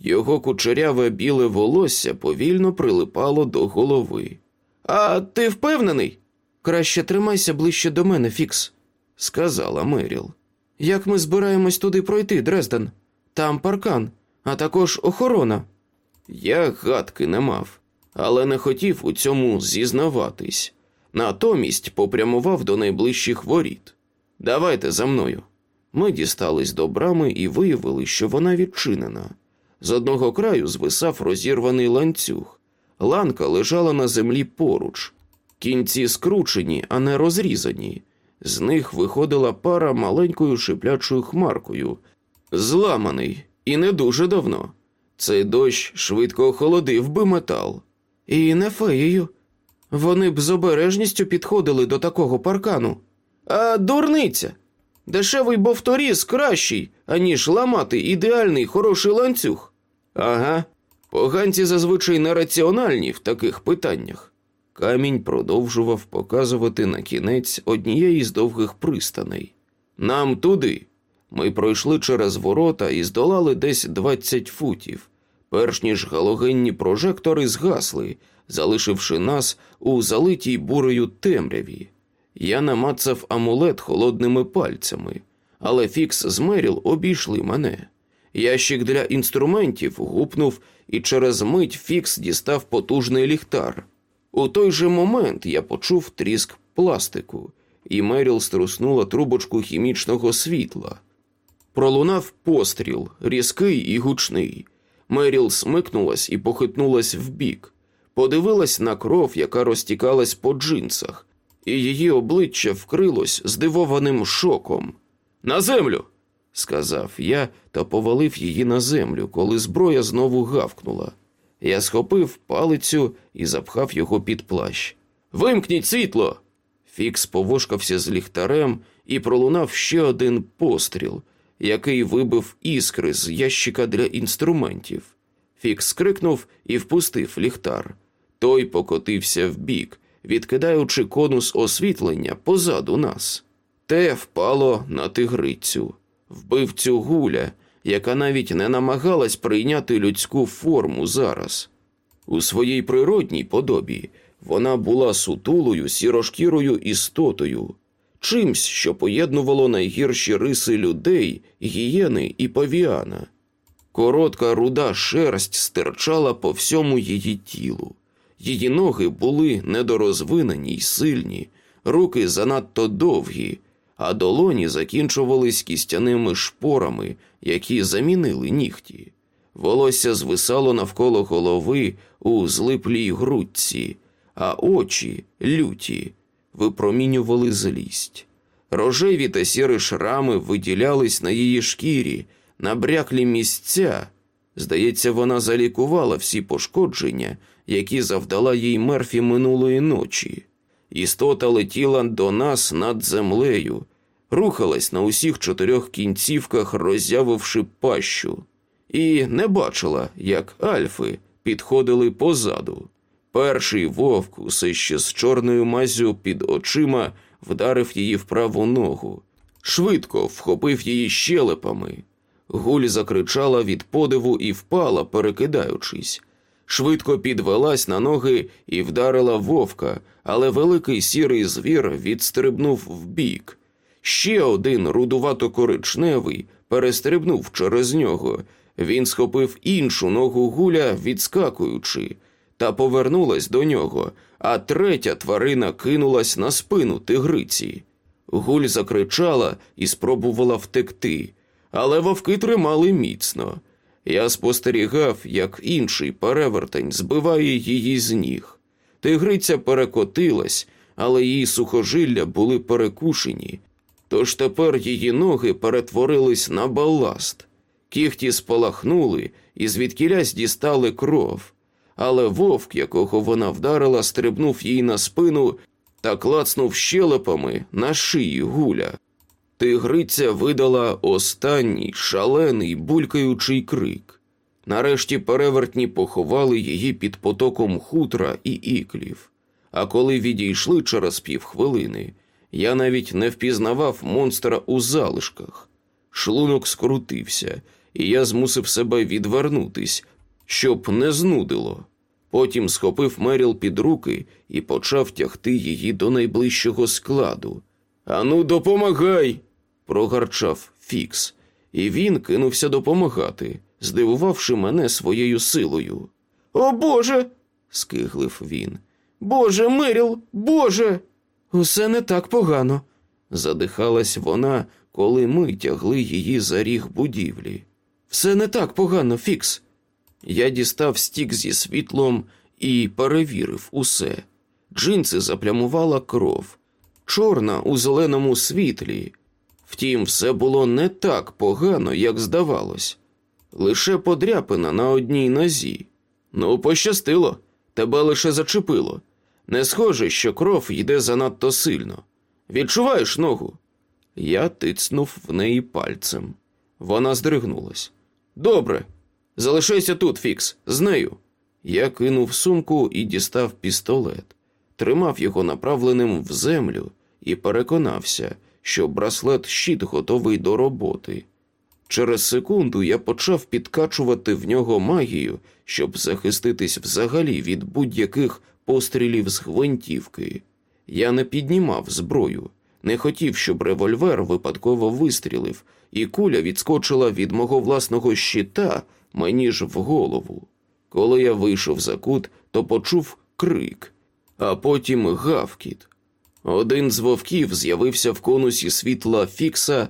Його кучеряве біле волосся повільно прилипало до голови. А ти впевнений? Краще тримайся ближче до мене, Фікс, сказала Меріл. Як ми збираємось туди пройти, Дрезден? Там паркан, а також охорона. Я гадки не мав, але не хотів у цьому зізнаватись. Натомість попрямував до найближчих воріт. Давайте за мною. Ми дістались до брами і виявили, що вона відчинена. З одного краю звисав розірваний ланцюг. Ланка лежала на землі поруч, кінці скручені, а не розрізані. З них виходила пара маленькою шиплячою хмаркою, зламаний і не дуже давно. Цей дощ швидко охолодив би метал. І не феєю. Вони б з обережністю підходили до такого паркану. А дурниця. Дешевий бовторіз кращий, аніж ламати ідеальний хороший ланцюг. Ага, поганці зазвичай нераціональні в таких питаннях. Камінь продовжував показувати на кінець однієї з довгих пристаней. Нам туди. Ми пройшли через ворота і здолали десь 20 футів, перш ніж галогенні прожектори згасли, залишивши нас у залитій бурею темряві. Я намацав амулет холодними пальцями, але Фікс з Меріл обійшли мене. Ящик для інструментів гупнув, і через мить Фікс дістав потужний ліхтар. У той же момент я почув тріск пластику, і Меріл струснула трубочку хімічного світла. Пролунав постріл, різкий і гучний. Меріл смикнулась і похитнулась вбік, подивилась на кров, яка розтікалась по джинсах, і її обличчя вкрилось здивованим шоком. На землю, сказав я та повалив її на землю, коли зброя знову гавкнула. Я схопив палицю і запхав його під плащ. Вимкніть світло. Фікс повошкався з ліхтарем і пролунав ще один постріл, який вибив іскри з ящика для інструментів. Фікс скрикнув і впустив ліхтар. Той покотився вбік, відкидаючи конус освітлення позаду нас. Те впало на тигрицю, вбивцю гуля, яка навіть не намагалась прийняти людську форму зараз. У своїй природній подобі вона була сутулою сірошкірою істотою, чимсь, що поєднувало найгірші риси людей, гієни і павіана. Коротка руда шерсть стирчала по всьому її тілу. Її ноги були недорозвинені й сильні, руки занадто довгі, а долоні закінчувались кістяними шпорами, які замінили нігті. Волосся звисало навколо голови у злиплій грудці, а очі, люті, випромінювали злість. Рожеві та сірі шрами виділялись на її шкірі, набряклі місця. Здається, вона залікувала всі пошкодження, які завдала їй мерфі минулої ночі. Істота летіла до нас над землею, рухалась на усіх чотирьох кінцівках, роззявивши пащу, і не бачила, як альфи підходили позаду. Перший вовк, усе ще з чорною мазю під очима, вдарив її в праву ногу, швидко вхопив її щелепами. Гуль закричала від подиву і впала, перекидаючись. Швидко підвелась на ноги і вдарила вовка, але великий сірий звір відстрибнув вбік. Ще один рудувато-коричневий перестрибнув через нього. Він схопив іншу ногу гуля, відскакуючи, та повернулась до нього, а третя тварина кинулась на спину тигриці. Гуль закричала і спробувала втекти, але вовки тримали міцно. Я спостерігав, як інший перевертень збиває її з ніг. Тигриця перекотилась, але її сухожилля були перекушені, тож тепер її ноги перетворились на баласт. Кіхті спалахнули і звідкілясь дістали кров, але вовк, якого вона вдарила, стрибнув їй на спину та клацнув щелепами на шиї гуля. Тигриця видала останній шалений булькаючий крик. Нарешті перевертні поховали її під потоком хутра і іклів. А коли відійшли через півхвилини, я навіть не впізнавав монстра у залишках. Шлунок скрутився, і я змусив себе відвернутись, щоб не знудило. Потім схопив Меріл під руки і почав тягти її до найближчого складу. Ану, допомагай! прогарчав Фікс, і він кинувся допомагати, здивувавши мене своєю силою. О Боже. скиглив він. Боже, Меріл, Боже. Усе не так погано, задихалась вона, коли ми тягли її за ріг будівлі. Все не так погано, Фікс. Я дістав стік зі світлом і перевірив усе. Джинси заплямувала кров, чорна у зеленому світлі. Втім, все було не так погано, як здавалось. Лише подряпина на одній нозі. Ну, пощастило, тебе лише зачепило. Не схоже, що кров йде занадто сильно. Відчуваєш ногу? Я тицнув в неї пальцем. Вона здригнулась. Добре, залишайся тут, Фікс, з нею. Я кинув сумку і дістав пістолет, тримав його направленим в землю і переконався, що браслет щит готовий до роботи. Через секунду я почав підкачувати в нього магію, щоб захиститись взагалі від будь-яких пострілів з гвинтівки. Я не піднімав зброю, не хотів, щоб револьвер випадково вистрілив, і куля відскочила від мого власного щита мені ж в голову. Коли я вийшов за кут, то почув крик, а потім гавкіт. Один з вовків з'явився в конусі світла Фікса,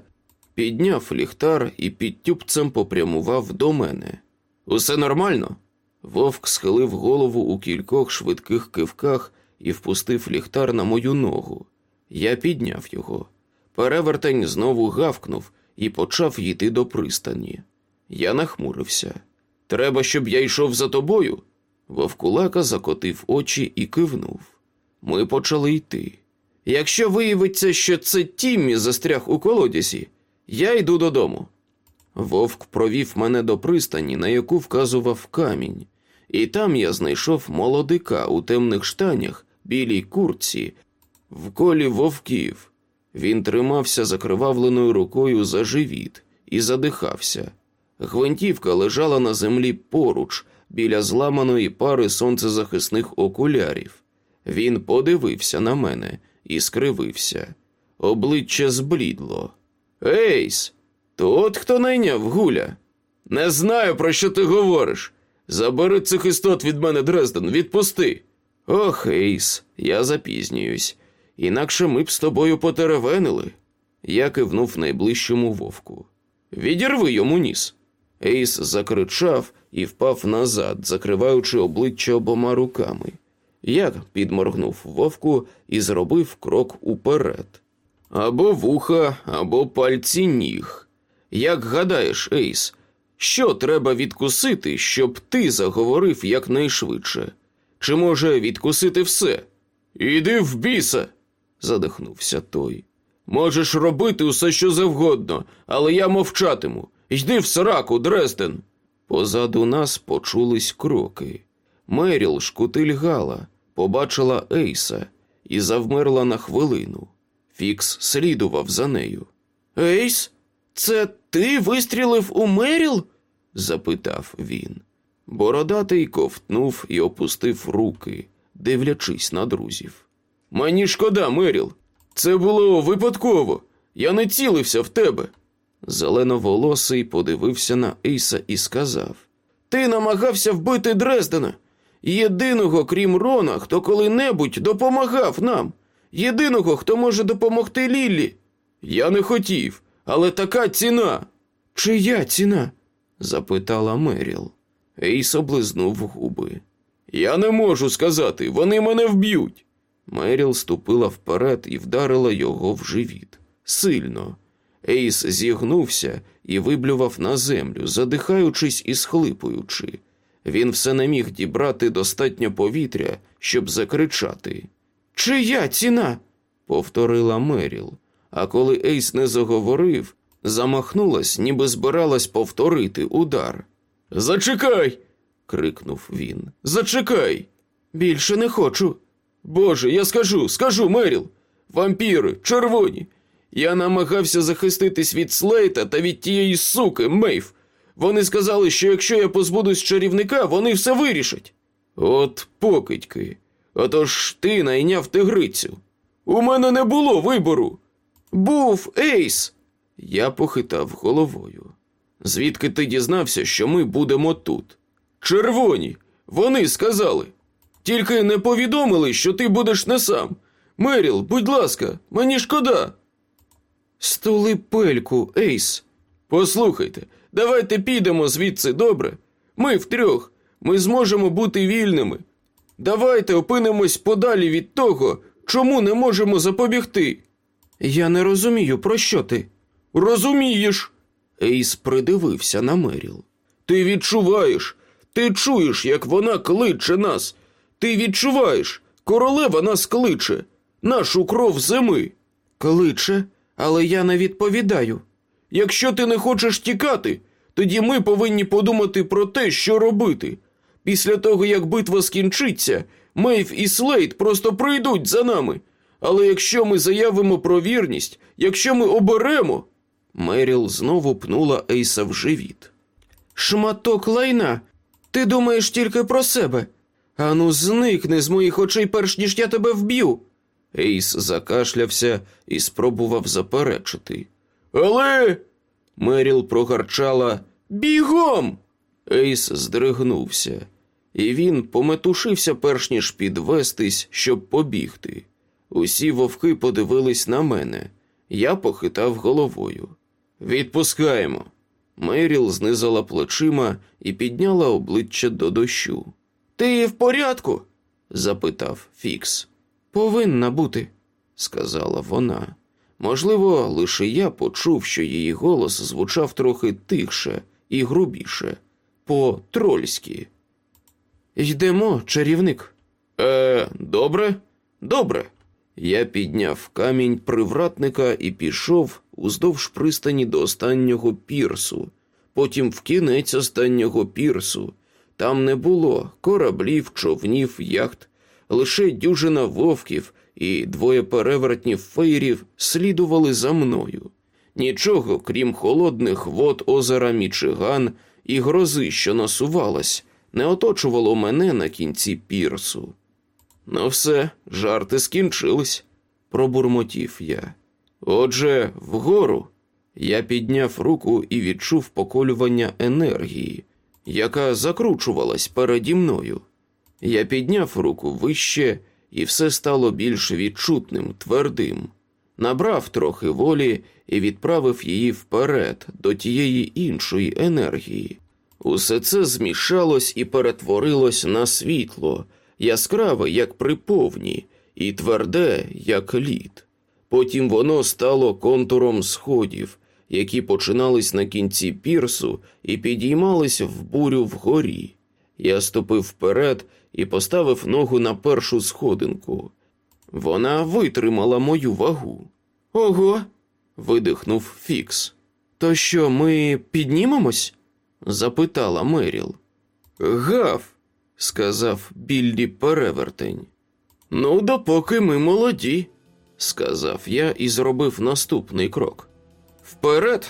підняв ліхтар і під тюбцем попрямував до мене. Усе нормально? Вовк схилив голову у кількох швидких кивках і впустив ліхтар на мою ногу. Я підняв його. Перевертень знову гавкнув і почав йти до пристані. Я нахмурився. Треба, щоб я йшов за тобою. Вовкулака закотив очі і кивнув. Ми почали йти. Якщо виявиться, що це Тіммі застряг у колодязі, я йду додому. Вовк провів мене до пристані, на яку вказував камінь, і там я знайшов молодика у темних штанях, білій курці, в колі вовків. Він тримався закривавленою рукою за живіт і задихався. Гвинтівка лежала на землі поруч, біля зламаної пари сонцезахисних окулярів. Він подивився на мене і скривився. Обличчя зблідло. Ейс, то от хто найняв гуля? Не знаю, про що ти говориш. Забери цих істот від мене, Дрезден, відпусти. Ох, Ейс, я запізнююсь. Інакше ми б з тобою потеревенили. Я кивнув найближчому вовку. Відірви йому ніс. Ейс закричав і впав назад, закриваючи обличчя обома руками. Я підморгнув вовку і зробив крок уперед. Або вуха, або пальці ніг. Як гадаєш, Ейс, що треба відкусити, щоб ти заговорив якнайшвидше? Чи може відкусити все? Іди в біса, задихнувся той. Можеш робити усе, що завгодно, але я мовчатиму. Йди в сраку, Дрезден. Позаду нас почулись кроки. Меріл шкутильгала, побачила Ейса і завмерла на хвилину. Фікс слідував за нею. Ейс, це ти вистрілив у Меріл? запитав він. Бородатий ковтнув і опустив руки, дивлячись на друзів. Мені шкода, Меріл. Це було випадково. Я не цілився в тебе. Зеленоволосий подивився на Ейса і сказав: Ти намагався вбити Дрездена, єдиного, крім Рона, хто коли-небудь допомагав нам, єдиного, хто може допомогти Ліллі. Я не хотів, але така ціна. Чия ціна? запитала Меріл. Ейс облизнув губи. Я не можу сказати, вони мене вб'ють. Меріл ступила вперед і вдарила його в живіт. Сильно. Ейс зігнувся і виблював на землю, задихаючись і схлипуючи. Він все не міг дібрати достатньо повітря, щоб закричати. Чия ціна? повторила Меріл. А коли Ейс не заговорив, замахнулась, ніби збиралась повторити удар. Зачекай. крикнув він. Зачекай. Більше не хочу. Боже, я скажу, скажу, Меріл. Вампіри, червоні. Я намагався захиститись від Слейта та від тієї суки, Мейв. Вони сказали, що якщо я позбудусь чарівника, вони все вирішать. От покидьки. Отож ти найняв тигрицю. У мене не було вибору. Був Ейс. Я похитав головою. Звідки ти дізнався, що ми будемо тут? Червоні. Вони сказали. Тільки не повідомили, що ти будеш не сам. Меріл, будь ласка, мені шкода. Стули пельку, Ейс. Послухайте, давайте підемо звідси добре. Ми втрьох, ми зможемо бути вільними. Давайте опинимось подалі від того, чому не можемо запобігти. Я не розумію, про що ти? Розумієш. Ейс придивився на Меріл. Ти відчуваєш, ти чуєш, як вона кличе нас. Ти відчуваєш, королева нас кличе, нашу кров зими. Кличе, але я не відповідаю. Якщо ти не хочеш тікати, тоді ми повинні подумати про те, що робити. Після того, як битва скінчиться, Мейв і Слейд просто прийдуть за нами. Але якщо ми заявимо про вірність, якщо ми оберемо. Меріл знову пнула Ейса в живіт. Шматок лайна, ти думаєш тільки про себе. Ану, зникни з моїх очей, перш ніж я тебе вб'ю. Ейс закашлявся і спробував заперечити. Але. Меріл прогарчала Бігом. Ейс здригнувся, і він пометушився, перш ніж підвестись, щоб побігти. Усі вовки подивились на мене. Я похитав головою. Відпускаємо. Меріл знизала плечима і підняла обличчя до дощу. Ти в порядку? запитав Фікс. Повинна бути, сказала вона. Можливо, лише я почув, що її голос звучав трохи тихше і грубіше, по трольськи. Йдемо, чарівник. Е, добре, добре. Я підняв камінь привратника і пішов уздовж пристані до останнього пірсу, потім в кінець останнього пірсу. Там не було кораблів, човнів, яхт, лише дюжина вовків і двоє перевертнів фейрів слідували за мною. Нічого, крім холодних вод озера Мічиган і грози, що насувалась, не оточувало мене на кінці пірсу. Ну, все, жарти скінчились, пробурмотів я. Отже, вгору я підняв руку і відчув поколювання енергії, яка закручувалась переді мною. Я підняв руку вище, і все стало більш відчутним, твердим. Набрав трохи волі і відправив її вперед до тієї іншої енергії. Усе це змішалось і перетворилось на світло, яскраве, як при повні, і тверде, як лід. Потім воно стало контуром сходів, які починались на кінці пірсу і підіймались в бурю вгорі. Я ступив вперед і поставив ногу на першу сходинку. Вона витримала мою вагу. Ого. видихнув Фікс. То що, ми піднімемось? запитала Меріл. Гав, сказав Біллі перевертень. Ну, допоки ми молоді, сказав я і зробив наступний крок. Вперед,